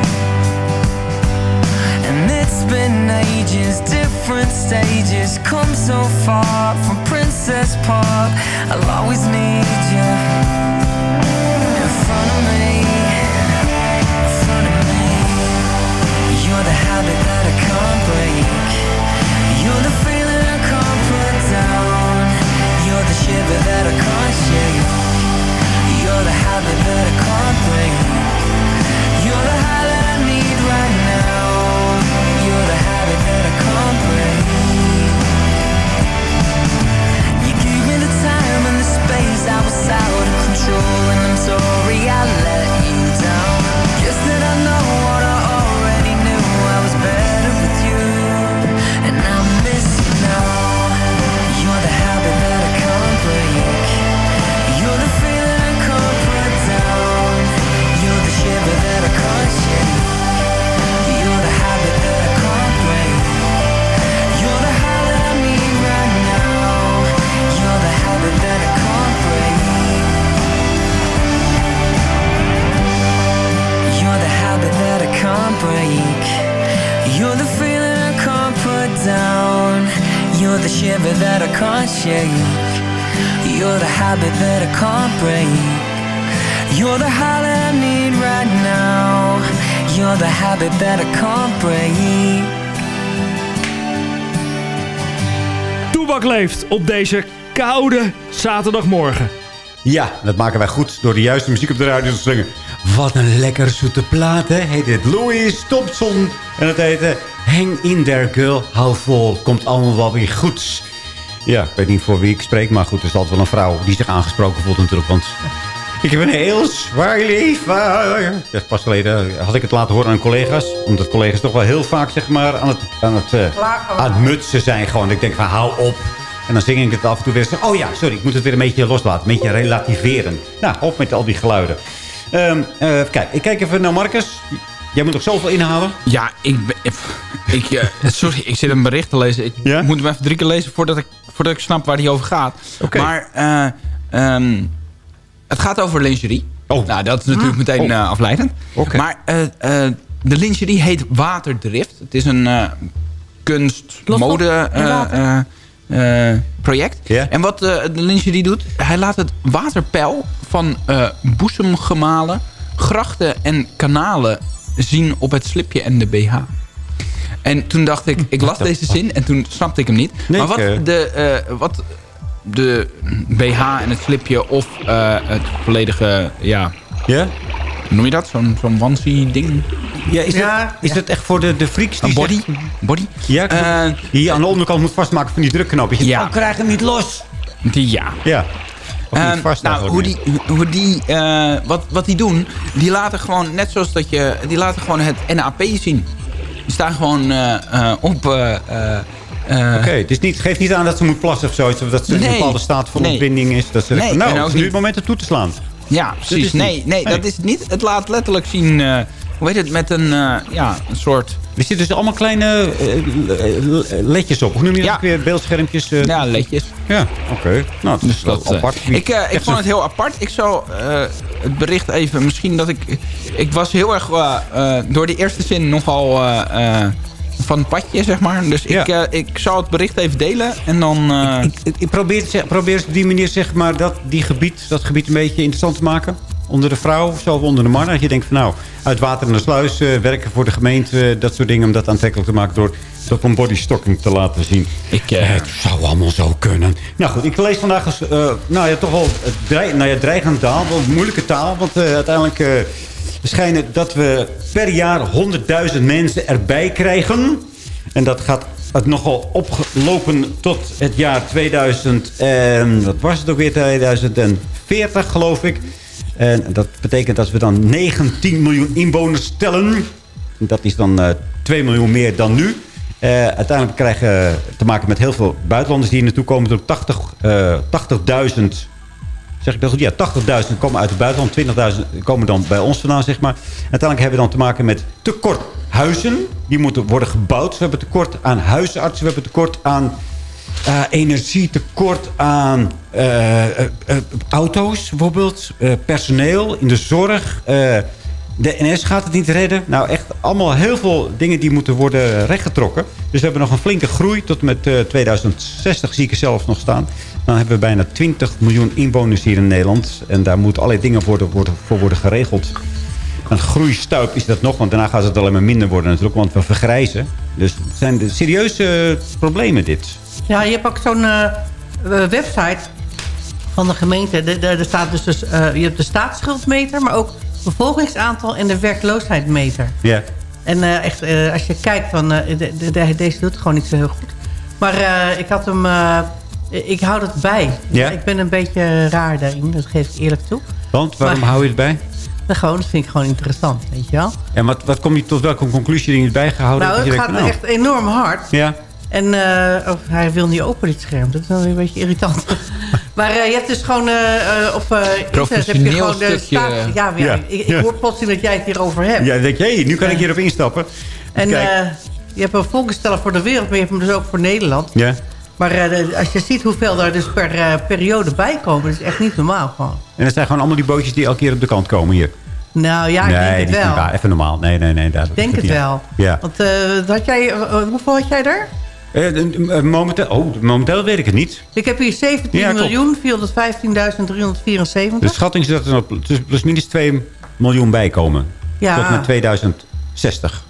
been ages, different stages. Come so far from Princess Park. I'll always need you In front of me op deze koude zaterdagmorgen. Ja, dat maken wij goed door de juiste muziek op de radio te zingen. Wat een lekkere zoete plaat, hè? Heet het Louis Thompson. En het heet eh, Hang in there, girl. Hou vol. Komt allemaal wel weer goed. Ja, ik weet niet voor wie ik spreek, maar goed, er is altijd wel een vrouw die zich aangesproken voelt natuurlijk. Want ik heb een heel zwaar leven. Ja, pas geleden had ik het laten horen aan collega's. Omdat collega's toch wel heel vaak zeg maar, aan, het, aan, het, eh, Klagen. aan het mutsen zijn. Gewoon. Ik denk van hou op. En dan zing ik het af en toe weer. Oh ja, sorry, ik moet het weer een beetje loslaten. Een beetje relativeren. Nou, op met al die geluiden. Ehm, eh, kijk, ik kijk even naar Marcus. Jij moet nog zoveel inhalen? Ja, ik, ben- ik, eh, sorry, ik zit een bericht te lezen. Ik moet hem even drie keer lezen voordat ik, voordat ik snap waar hij over gaat. Maar eh, ehm, het gaat over lingerie. Oh. Nou, dat is natuurlijk meteen eh, afleidend. Maar eh, eh, de lingerie heet Waterdrift. Het is een eh, kunst, Lost op mode eh, project. En wat eh, de Lynchje die doet, hij laat het waterpeil van eh boezemgemalen, grachten en kanalen zien op het slipje en de BH. En toen dacht ik, ik las deze zin en toen snapte ik hem niet. Nee, maar wat de, wat de BH en het slipje of het volledige, ja... Ja? Hoe noem je dat? Zo'n zo'n onesie ding? Ja, is, Ja, het, is het echt voor de, de freaks die Een body? Body? Ja, Eh, die je aan de onderkant moet vastmaken van die drukknopjes. Ja. Oh, krijg hem niet los. Die ja. Ja. Vast nou, hoe die, hoe die, eh, wat, wat die doen, die laten gewoon, net zoals dat je, die laten gewoon het NAP zien. Die staan gewoon eh, eh, op... eh, eh, eh, Oké, het is niet, geeft niet aan dat ze moet plassen of zoiets. Of dat ze in Nee. een bepaalde staat van Nee. ontbinding is. Dat ze Nee, denken, nou, en het ook is nu niet- het moment om toe te slaan. Ja, precies. Nee, nee, nee. dat is het niet. Het laat letterlijk zien, eh, hoe heet het, met een, eh, ja, een soort... Er zitten dus allemaal kleine eh, ledjes op. Hoe noem je dat ook weer? Beeldschermpjes? Ja, ledjes. Ja, oké. Nou, dat is wel Dat, eh, apart. ik, ik vond het heel apart. Ik zou het bericht even... Misschien dat ik... Ik was heel erg door de eerste zin nogal van het padje, zeg maar. Dus ik, eh, ik zou het bericht even delen. En dan... eh, Ik, ik, ik probeer, het, zeg- probeer op die manier zeg maar, dat, die gebied, dat gebied een beetje interessant te maken. Onder de vrouw, zo onder de man. Dat je denkt van nou, uit water en de sluis eh, werken voor de gemeente. dat soort dingen om dat aantrekkelijk te maken door dat een bodystocking te laten zien. Ik, het zou allemaal zo kunnen. Nou goed, ik lees vandaag eens, eh, nou ja, toch wel dreig, nou ja, dreigende taal. Wel moeilijke taal. Want uiteindelijk schijnen dat we per jaar 100.000 mensen erbij krijgen. En dat gaat het nogal opgelopen tot het jaar 2000. En wat was het ook weer? 2040 geloof ik. En dat betekent dat we dan 19 miljoen inwoners tellen. Dat is dan eh 2 miljoen meer dan nu. Eh, uiteindelijk krijgen we te maken met heel veel buitenlanders die hier naartoe komen. 80, eh 80.000 Zeg ik dat goed? Ja, 80.000 komen uit het buitenland. 20.000 komen dan bij ons vandaan, zeg maar. Uiteindelijk hebben we dan te maken met tekort huizen. Die moeten worden gebouwd. We hebben tekort aan huisartsen. We hebben tekort aan eh, energie. Tekort aan eh, eh, auto's bijvoorbeeld. Personeel in de zorg. De NS gaat het niet redden. Nou, echt allemaal heel veel dingen die moeten worden rechtgetrokken. Dus we hebben nog een flinke groei. Tot met eh, 2060 zie ik er zelf nog staan. Dan hebben we bijna 20 miljoen inwoners hier in Nederland. En daar moeten allerlei dingen worden, worden, voor worden geregeld. Een groeistuip is dat nog, want daarna gaat het alleen maar minder worden natuurlijk. Want we vergrijzen. Dus het zijn serieuze problemen dit. Ja, je hebt ook zo'n eh, eh, website van de gemeente. Er staat dus, dus eh, je hebt de staatsschuldmeter, maar ook bevolkingsaantal en de werkloosheidsmeter. Ja. En echt, als je kijkt, van, de, de- de- deze doet het gewoon niet zo heel goed. Maar ik had hem, ik hou het bij. Ja? Ik ben een beetje raar daarin, dat geef ik eerlijk toe. Want, waarom Maar- hou je het bij? Maar gewoon, dat vind ik gewoon interessant, weet je wel. En wat, wat kom je tot welke conclusie die je het bijgehouden nou, het Dat gaat denkt, echt enorm hard. Ja. En eh, oh, hij wil niet open dit scherm. Dat is dan weer een beetje irritant. maar eh, je hebt dus gewoon eh, eh, op eh, internet heb je Professioneel gewoon de stukje. staat... Ja, maar ja, Ja, ik, ik ja. hoor plotseling dat jij het hierover hebt. Ja, dan denk je, nu kan ik hierop instappen. en eh, je hebt een volkensteller voor de wereld, maar je hebt hem dus ook voor Nederland. Ja. Maar eh, als je ziet hoeveel daar dus per eh, periode bij komen, dat is echt niet normaal gewoon. En het zijn gewoon allemaal die bootjes die elke keer op de kant komen hier. Nou ja, ik nee, denk het wel. waar. Even normaal. Nee, nee, nee. Daar, Ik denk dat het niet. wel. Ja. Want eh, had jij, hoeveel had jij eh, eh, momenteel, oh, momenteel weet ik het niet. Ik heb hier 17 Ja, klopt. miljoen 415.374. De schatting is dat er nog plus- plus minus 2 miljoen bij komen. Ja. Tot met 2060.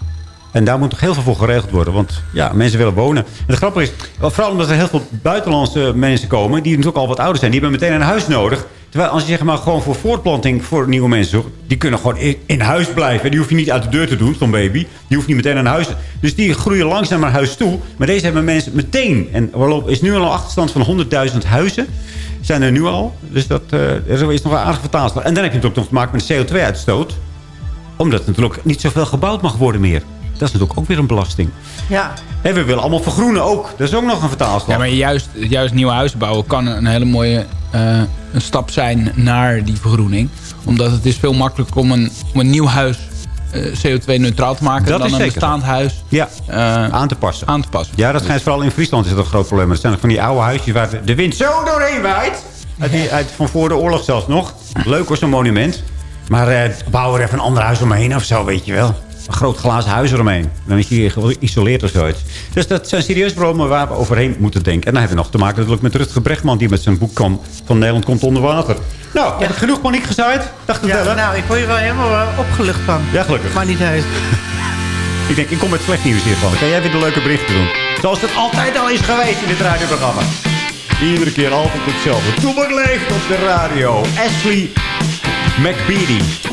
En daar moet nog heel veel voor geregeld worden. Want ja, mensen willen wonen. En het grappige is, wel vooral omdat er heel veel buitenlandse mensen komen... die natuurlijk al wat ouder zijn. Die hebben meteen een huis nodig. Terwijl als je zeg maar gewoon voor voortplanting voor nieuwe mensen zoekt... die kunnen gewoon in, huis blijven. Die hoef je niet uit de deur te doen, zo'n baby. Die hoeft niet meteen naar huis. Dus die groeien langzaam naar huis toe. Maar deze hebben mensen meteen. En er is nu al een achterstand van 100.000 huizen. Zijn er nu al. Dus dat eh, is nog een aardige vertaalslag. En dan heb je natuurlijk nog te maken met CO2-uitstoot omdat natuurlijk niet zoveel gebouwd mag worden meer. Dat is natuurlijk ook weer een belasting. Ja. En we willen allemaal vergroenen ook. Dat is ook nog een vertaalslag. Ja, maar juist, juist nieuwe huizen bouwen kan een hele mooie eh, een stap zijn naar die vergroening. Omdat het is veel makkelijker om een, om een nieuw huis eh, CO2-neutraal te maken... Dat dan een bestaand huis ja, eh, aan te passen. aan te passen. Ja, dat schijnt vooral in Friesland is dat een groot probleem. Dat zijn nog van die oude huisjes waar de wind zo doorheen waait. Uit die, uit, van voor de oorlog zelfs nog. Leuk hoor, zo'n monument. Maar eh, bouw er even een ander huis omheen of zo, weet je wel. Een groot glazen huis eromheen. Dan is hij geïsoleerd of zoiets. Dus dat zijn serieus problemen waar we overheen moeten denken. En dan hebben we nog te maken natuurlijk met Rutger Brechtman... die met zijn boek kwam van Nederland komt onder water. Nou, heb ik genoeg paniek gezaaid? Dacht het Ja, wel, hè? nou, ik word je wel helemaal eh, opgelucht van. Ja, gelukkig. Maar niet heus. Ik denk, ik kom met slecht nieuws hiervan. Dan kan jij weer de leuke berichten doen. Zoals het altijd al is geweest in dit radioprogramma. Iedere keer altijd hetzelfde. Toebak leeft op de radio. Ashley McBeady.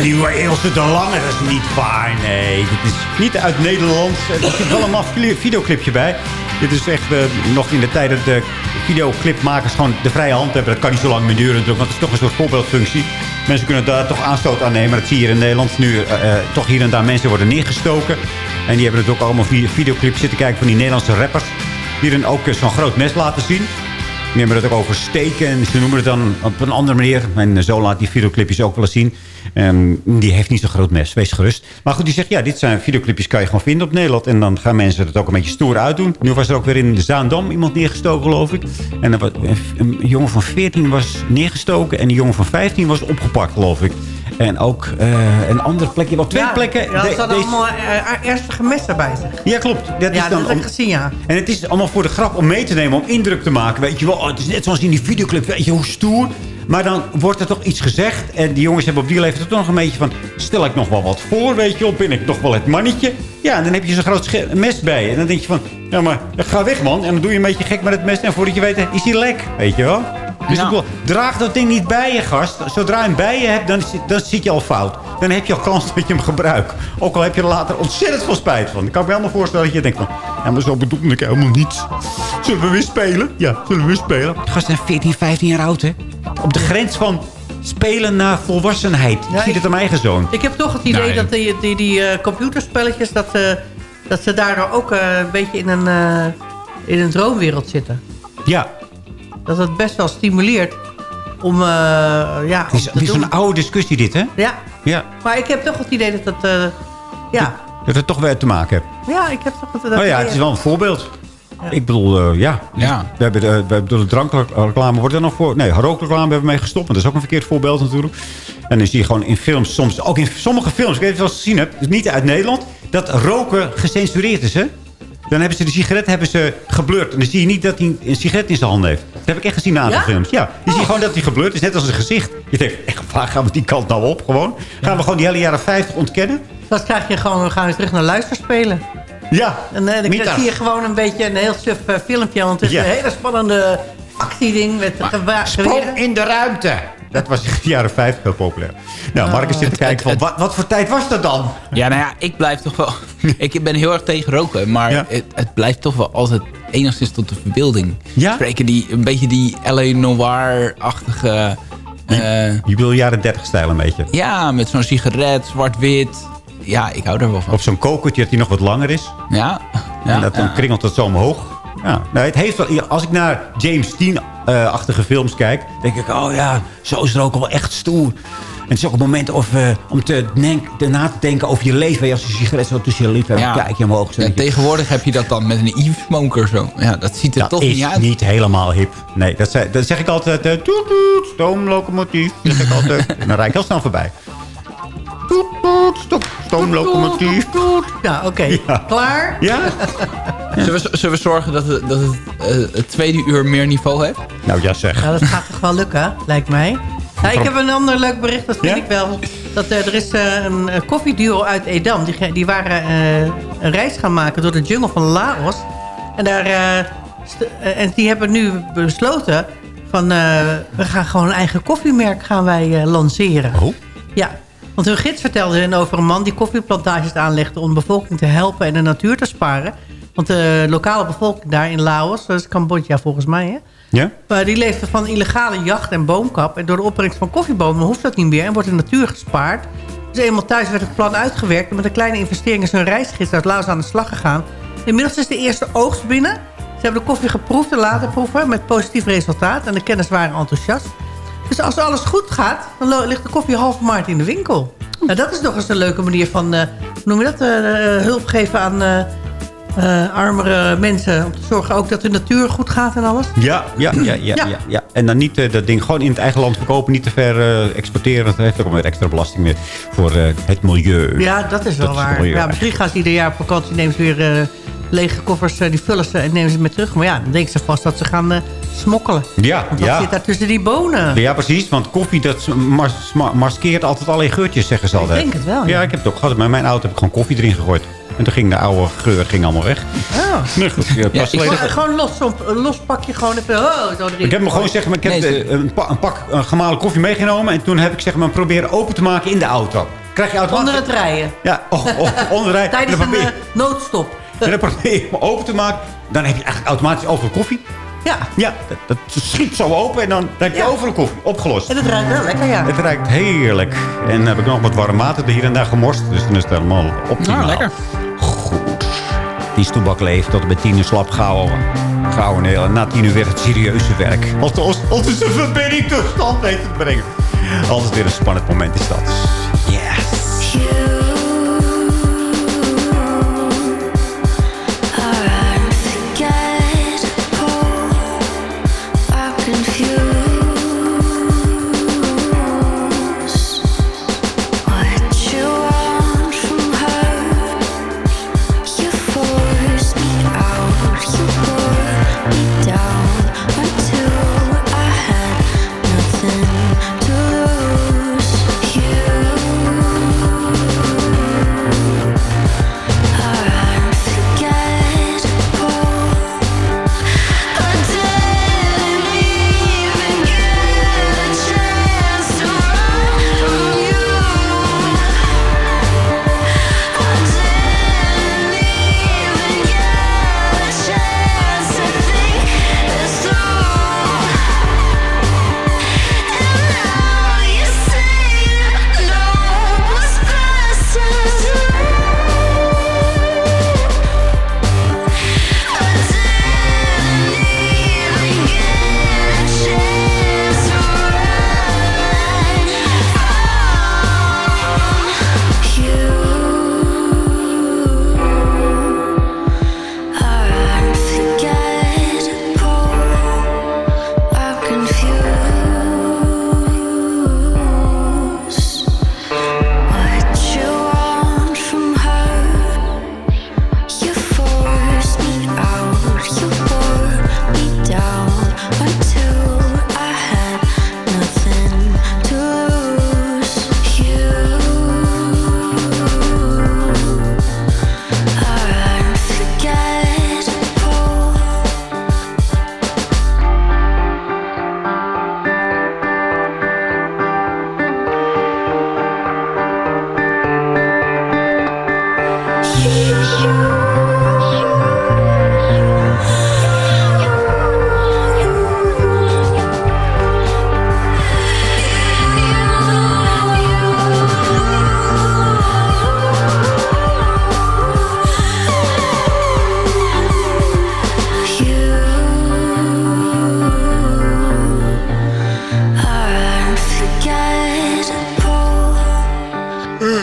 De nieuwe de Lange? Is niet waar, nee. Dit is niet uit Nederland. Er zit wel een maf videoclipje bij. Dit is echt eh, nog in de tijd dat de videoclipmakers gewoon de vrije hand hebben. Dat kan niet zo lang meer duren want het is toch een soort voorbeeldfunctie. Mensen kunnen daar toch aanstoot aan nemen. Dat zie je hier in Nederland nu. eh, eh, toch hier en daar mensen worden neergestoken. En die hebben het ook allemaal videoclips zitten kijken van die Nederlandse rappers. Die dan ook zo'n groot mes laten zien. Hebben het ook over steken. En ze noemen het dan op een andere manier. Mijn zoon laat die videoclipjes ook wel eens zien. En die heeft niet zo'n groot mes. Wees gerust. Maar goed, die zegt, ja, dit zijn videoclipjes kan je gewoon vinden op Nederland. En dan gaan mensen het ook een beetje stoer uitdoen. Nu was er ook weer in Zaandam iemand neergestoken, geloof ik. En een, een jongen van 14 was neergestoken. En een jongen van 15 was opgepakt, geloof ik. En ook eh, een andere plekje, wel twee Ja, plekken. Ja, hadden deze- allemaal eh, ernstige messen bij zich. ja, klopt. Dat Ja, is dan dat heb ik gezien, ja. en het is allemaal voor de grap om mee te nemen, om indruk te maken. Weet je wel, oh, het is net zoals in die videoclip, weet je hoe stoer. Maar dan wordt er toch iets gezegd. En die jongens hebben op die leeftijd toch nog een beetje van... stel ik nog wel wat voor, weet je wel? Ben ik nog wel het mannetje? Ja, en dan heb je zo'n groot mes bij je. En dan denk je van, ja maar ga weg man. En dan doe je een beetje gek met het mes. En voordat je weet, is hij lek, weet je wel? Dus Nou. ik bedoel, draag dat ding niet bij je, gast. Zodra je hem bij je hebt, dan, dan zit je al fout. Dan heb je al kans dat je hem gebruikt. Ook al heb je er later ontzettend veel spijt van. Ik kan me helemaal voorstellen dat je denkt van... Ja, maar zo bedoelde ik helemaal niet. Zullen we weer spelen? Ja, zullen we weer spelen? De gasten zijn 14, 15 jaar oud, hè? Op de grens van spelen naar volwassenheid. Ja, ik zie ik- het aan mijn eigen zoon. Ik heb toch het idee Nee. dat die, die, die eh, computerspelletjes... Dat, eh, dat ze daardoor ook eh, een beetje in een, eh, in een droomwereld zitten. Ja, Dat het best wel stimuleert om, eh, ja, het om is, te het is een oude discussie dit, hè? Ja, Ja, maar ik heb toch het idee dat het... eh, ja, dat het toch weer te maken heeft. ja, ik heb toch het, dat Oh ja, het is wel een voorbeeld. Ik bedoel, eh, ja. Ja. We hebben de, we hebben de drankreclame, wordt er nog voor... Nee, rookreclame hebben we mee gestopt. Want dat is ook een verkeerd voorbeeld natuurlijk. En dan zie je gewoon in films soms... Ook in sommige films, ik weet niet of je het wel eens gezien hebt... Dus niet uit Nederland, dat roken gecensureerd is, hè? Dan hebben ze de sigaret hebben ze geblurred. En dan zie je niet dat hij een sigaret in zijn hand heeft. Dat heb ik echt gezien in een aantal Ja? films. Ja, je ziet gewoon dat hij geblurred is, net als een gezicht. Je denkt, echt, waar gaan we die kant nou op gewoon? Gaan we gewoon die hele jaren 50 ontkennen? Dat krijg je gewoon, we gaan weer terug naar luisterspelen. Ja, En eh, dan Mita. zie je gewoon een beetje een heel suf eh, filmpje. Want het is Ja. een hele spannende actieding met geweren. Sprong in de ruimte. Dat was in de jaren 50 heel populair. Nou, Marcus zit te kijken van, wat, wat voor tijd was dat dan? Ja, nou ja, ik blijf toch wel... ik ben heel erg tegen roken, maar Ja. het, het blijft toch wel altijd enigszins tot de verbeelding. Ja? Spreken die een beetje die L.A. Noir-achtige... eh, Je wil jaren 30 stijl een beetje. ja, met zo'n sigaret, zwart-wit. Ja, ik hou er wel van. Op zo'n kokertje dat hij nog wat langer is. Ja, ja, en dat dan ja. kringelt het zo omhoog. Ja, nou, het heeft wel, als ik naar James Dean-achtige films kijk... denk ik, oh ja, zo is er ook wel echt stoer. En het is ook een moment of, eh, om te, denk, te na te denken over je leven. Als je sigaret zo tussen je lippen hebt, Ja. kijk je omhoog. Zo Ja, tegenwoordig heb je dat dan met een e-smoker zo. Ja, dat ziet er dat toch is niet uit. niet helemaal hip. Nee, dat, dat zeg ik altijd. eh, toet, toet, stoomlocomotief. Dat zeg ik altijd. En dan rijd ik heel snel voorbij. Toet, toet, stop, stoomlocomotief. Ja, oké. Ja. Klaar? Ja? Zullen, we, zullen we zorgen dat het, dat het, eh, het tweede uur meer niveau heeft? Nou ja, zeg. Ja, dat gaat toch wel lukken, lijkt mij. Nou, ik heb een ander leuk bericht, dat vind Ja? ik wel. Dat, eh, er is eh, een koffieduo uit Edam. Die, die waren eh, een reis gaan maken door de jungle van Laos. En, daar, en die hebben nu besloten van... eh, we gaan gewoon een eigen koffiemerk gaan wij eh, lanceren. Oh? Ja, want hun gids vertelde hen over een man die koffieplantages aanlegde... om de bevolking te helpen en de natuur te sparen. Want de lokale bevolking daar in Laos, dat is Cambodja volgens mij... Hè? Ja? Maar die leefde van illegale jacht en boomkap. En door de opbrengst van koffiebomen hoeft dat niet meer en wordt de natuur gespaard. Dus eenmaal thuis werd het plan uitgewerkt. En met een kleine investering is hun reisgids uit Laos aan de slag gegaan. Inmiddels is de eerste oogst binnen. Ze hebben de koffie geproefd en laten proeven met positief resultaat. En de kenners waren enthousiast. Dus als alles goed gaat, dan ligt de koffie half maart in de winkel. Nou, dat is nog eens een leuke manier van, hoe noem je dat, eh, eh, hulp geven aan armere mensen. Om te zorgen ook dat de natuur goed gaat en alles. Ja, ja, ja, ja, ja. Ja. ja, En dan niet dat ding gewoon in het eigen land verkopen. Niet te ver exporteren. Dat heeft ook weer extra belasting meer voor het milieu. Ja, dat is wel Dat waar. ja, misschien gaan ze ieder jaar op vakantie, nemen ze weer lege koffers, eh, die vullen ze en nemen ze mee terug. Maar ja, dan denken ze vast dat ze gaan eh, smokkelen. Ja, Want wat ja. zit daar tussen die bonen? Ja, precies. Want koffie dat mas- ma- maskeert altijd allerlei geurtjes, zeggen ze Ik altijd. denk het wel, ja. Ja, ik heb het ook gehad. Met mijn auto heb ik gewoon koffie erin gegooid. En toen ging de oude geur ging allemaal weg. Oh. Nee, goed. Ja, pas Gewoon, geleden- gewoon los, los pakje gewoon even oh, zo erin. Ik heb me gewoon zeg maar, ik heb Nee, een, pa- een pak gemalen koffie meegenomen. En toen heb ik zeg maar proberen open te maken in de auto. Krijg je automatisch... Onder het rijden. Ja, oh, oh, onder de rij. Tijdens een eh, noodstop. En dan probeer je hem open te maken. Dan heb je eigenlijk automatisch overal koffie. Ja, Ja, dat, dat schiet zo open en dan, dan heb je Ja. overal koffie. Opgelost. en het ruikt wel lekker, ja. Het ruikt heerlijk. En dan heb ik nog wat warm water er hier en daar gemorst. Dus dan is het helemaal optimaal. Nou, lekker. Goed. Die stoebak leeft tot met tien uur slap gauwen. Gauwen heel. En na tien uur weer het serieuze werk. Althans, onze verbinding tot stand weten te brengen. Altijd weer een spannend moment is dat.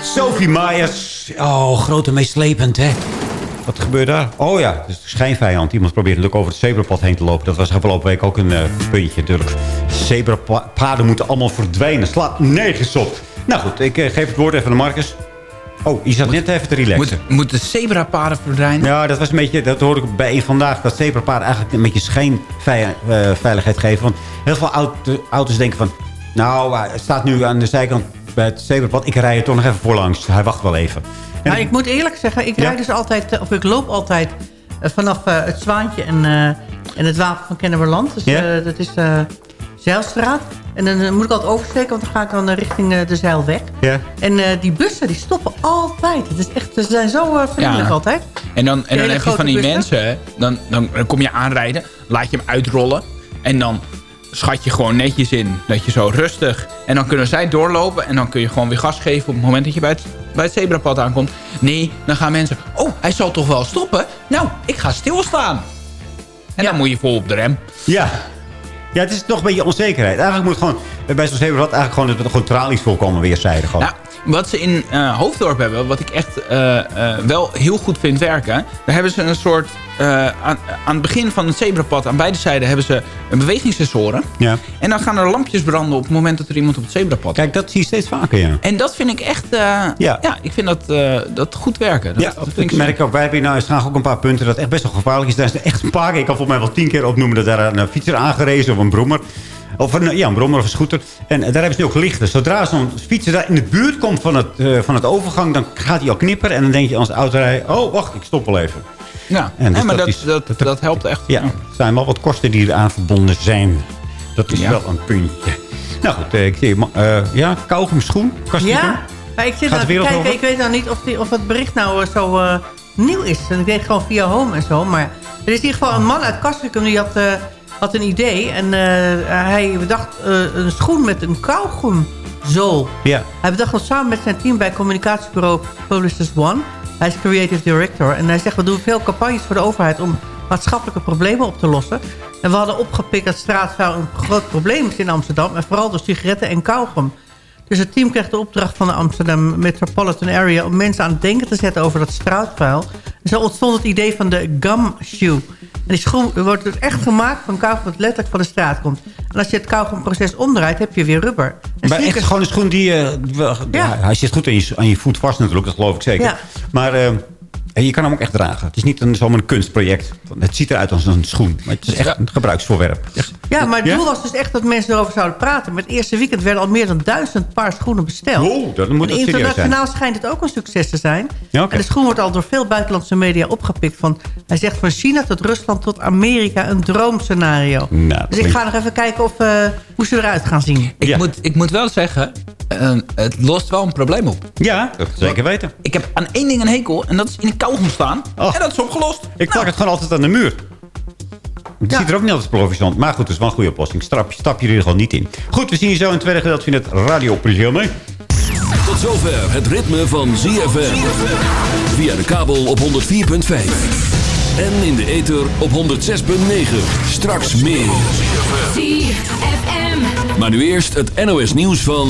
Sophie Myers. Oh, grote meeslepend, hè? Wat gebeurt daar? Oh ja, het is de schijnvijand. Iemand probeert natuurlijk over het zebrapad heen te lopen. Dat was afgelopen week ook een eh, puntje natuurlijk. Zebrapaden moeten allemaal verdwijnen. Slaat nergens op. Nou goed, ik eh, geef het woord even aan Marcus. Oh, je zat net even te relaxen. Moet, moet de zebrapaden verdwijnen? Ja, dat was een beetje, dat hoorde ik bij een vandaag, dat zebrapaden eigenlijk een beetje schijnveiligheid geven. Want heel veel auto- auto's denken van, nou, hij staat nu aan de zijkant bij het zebrapad. Ik rij er toch nog even voorlangs. Hij wacht wel even. En Nou, ik moet eerlijk zeggen, ik Ja. rijd dus altijd, eh, of ik loop altijd eh, vanaf eh, het Zwaantje en, eh, en het Wapen van Kennemerland. Dus Ja. eh, dat is eh Zeilstraat. En dan moet ik altijd oversteken, want dan ga ik dan richting eh, de Zeilweg. Ja. En eh, die bussen, die stoppen altijd. Het is echt, ze zijn zo eh, vriendelijk Ja. altijd. En dan, en dan heb je van die bussen. mensen, dan, dan kom je aanrijden, laat je hem uitrollen. En dan schat je gewoon netjes in. Dat je zo rustig. En dan kunnen zij doorlopen. En dan kun je gewoon weer gas geven op het moment dat je bij het, bij het zebrapad aankomt. Nee, dan gaan mensen. Oh, hij zal toch wel stoppen? Nou, ik ga stilstaan. En dan moet je vol op de rem. Ja. Ja, het is toch een beetje onzekerheid. Eigenlijk moet gewoon, bij zo'n zebrapad eigenlijk gewoon, dat er gewoon tralies voorkomen weerszijden. Gewoon. Nou, wat ze in eh, Hoofddorp hebben, wat ik echt eh, eh, wel heel goed vind werken. Daar hebben ze een soort, aan, aan het begin van het zebrapad, aan beide zijden hebben ze een bewegingssensoren. Ja. En dan gaan er lampjes branden op het moment dat er iemand op het zebrapad Kijk, dat zie je steeds vaker, ja. En dat vind ik echt, eh, ja. ik vind dat, dat goed werken. Dat, ja, dat vind ik merk ook. Wij hebben hier nou in Schaag ook een paar punten dat echt best wel gevaarlijk is. Daar is echt een paar ik kan volgens mij wel tien keer opnoemen... dat daar een fietser aangerezen of een brommer. Of een, ja, een brommer of een scooter. En eh, daar hebben ze nu ook lichten. Zodra zo'n fietser daar in de buurt komt van het, eh, van het overgang... dan gaat hij al knipperen. En dan denk je als de autorijder... oh, wacht, ik stop wel even. Ja, En dus Ja, maar dat dat, is- dat, dat, helpt echt. Ja, er zijn wel wat kosten die eraan verbonden zijn. Dat is Ja. wel een puntje. Nou goed, eh, ik zie... eh ja, kauwgom schoen. Kastje Ja, maar ik zit Gaat nou te kijken. over? Ik weet nou niet of, die, of het bericht nou eh, zo eh, nieuw is. En ik denk gewoon via Home en zo. Maar er is in ieder geval een man uit Castricum die had, eh, had een idee. En eh, hij bedacht eh, een schoen met een kauwgomzool. Ja. Hij bedacht dat samen met zijn team bij communicatiebureau Publicis One. Hij is creative director. En hij zegt, we doen veel campagnes voor de overheid... om maatschappelijke problemen op te lossen. En we hadden opgepikt dat straatvuil een groot probleem is in Amsterdam. En vooral door sigaretten en kauwgom. Dus het team kreeg de opdracht van de Amsterdam Metropolitan Area... om mensen aan het denken te zetten over dat straatvuil. En zo ontstond het idee van de gum shoe. En die schoen wordt dus echt gemaakt van kauwgom dat letterlijk van de straat komt. En als je het kauwgomproces omdraait, heb je weer rubber. En Maar echt gewoon een schoen die... eh, wel- ja. hij zit goed aan je, aan je voet vast natuurlijk, dat geloof ik zeker. Ja. Maar eh, en je kan hem ook echt dragen. Het is niet een, zomaar een kunstproject. Het ziet eruit als een schoen. Maar het is echt een gebruiksvoorwerp. Echt. Ja, maar het Ja? doel was dus echt dat mensen erover zouden praten. Met het eerste weekend werden al meer dan duizend paar schoenen besteld. Wow, dat moet en zijn. internationaal schijnt het ook een succes te zijn. Ja. En de schoen wordt al door veel buitenlandse media opgepikt. Van, hij zegt van China tot Rusland tot Amerika een droomscenario. Nou, dus ik ga nog even kijken of, eh, hoe ze eruit gaan zien. Ik, moet, ik moet wel zeggen, eh, het lost wel een probleem op. Ja, dat zeker weten. Ik heb aan één ding een hekel en dat is in een kauwgom staan. Oh. En dat is opgelost. Ik plak het gewoon altijd aan de muur. Het ziet er ook niet altijd professioneel. Maar goed, het is wel een goede oplossing. Stap, stap je er gewoon niet in. Goed, we zien je zo in het tweede gedeelte van het radioprogramma. Tot zover het ritme van ZFM. Via de kabel op 104.5. En in de ether op 106.9. Straks meer. ZFM. Maar nu eerst het NOS nieuws van...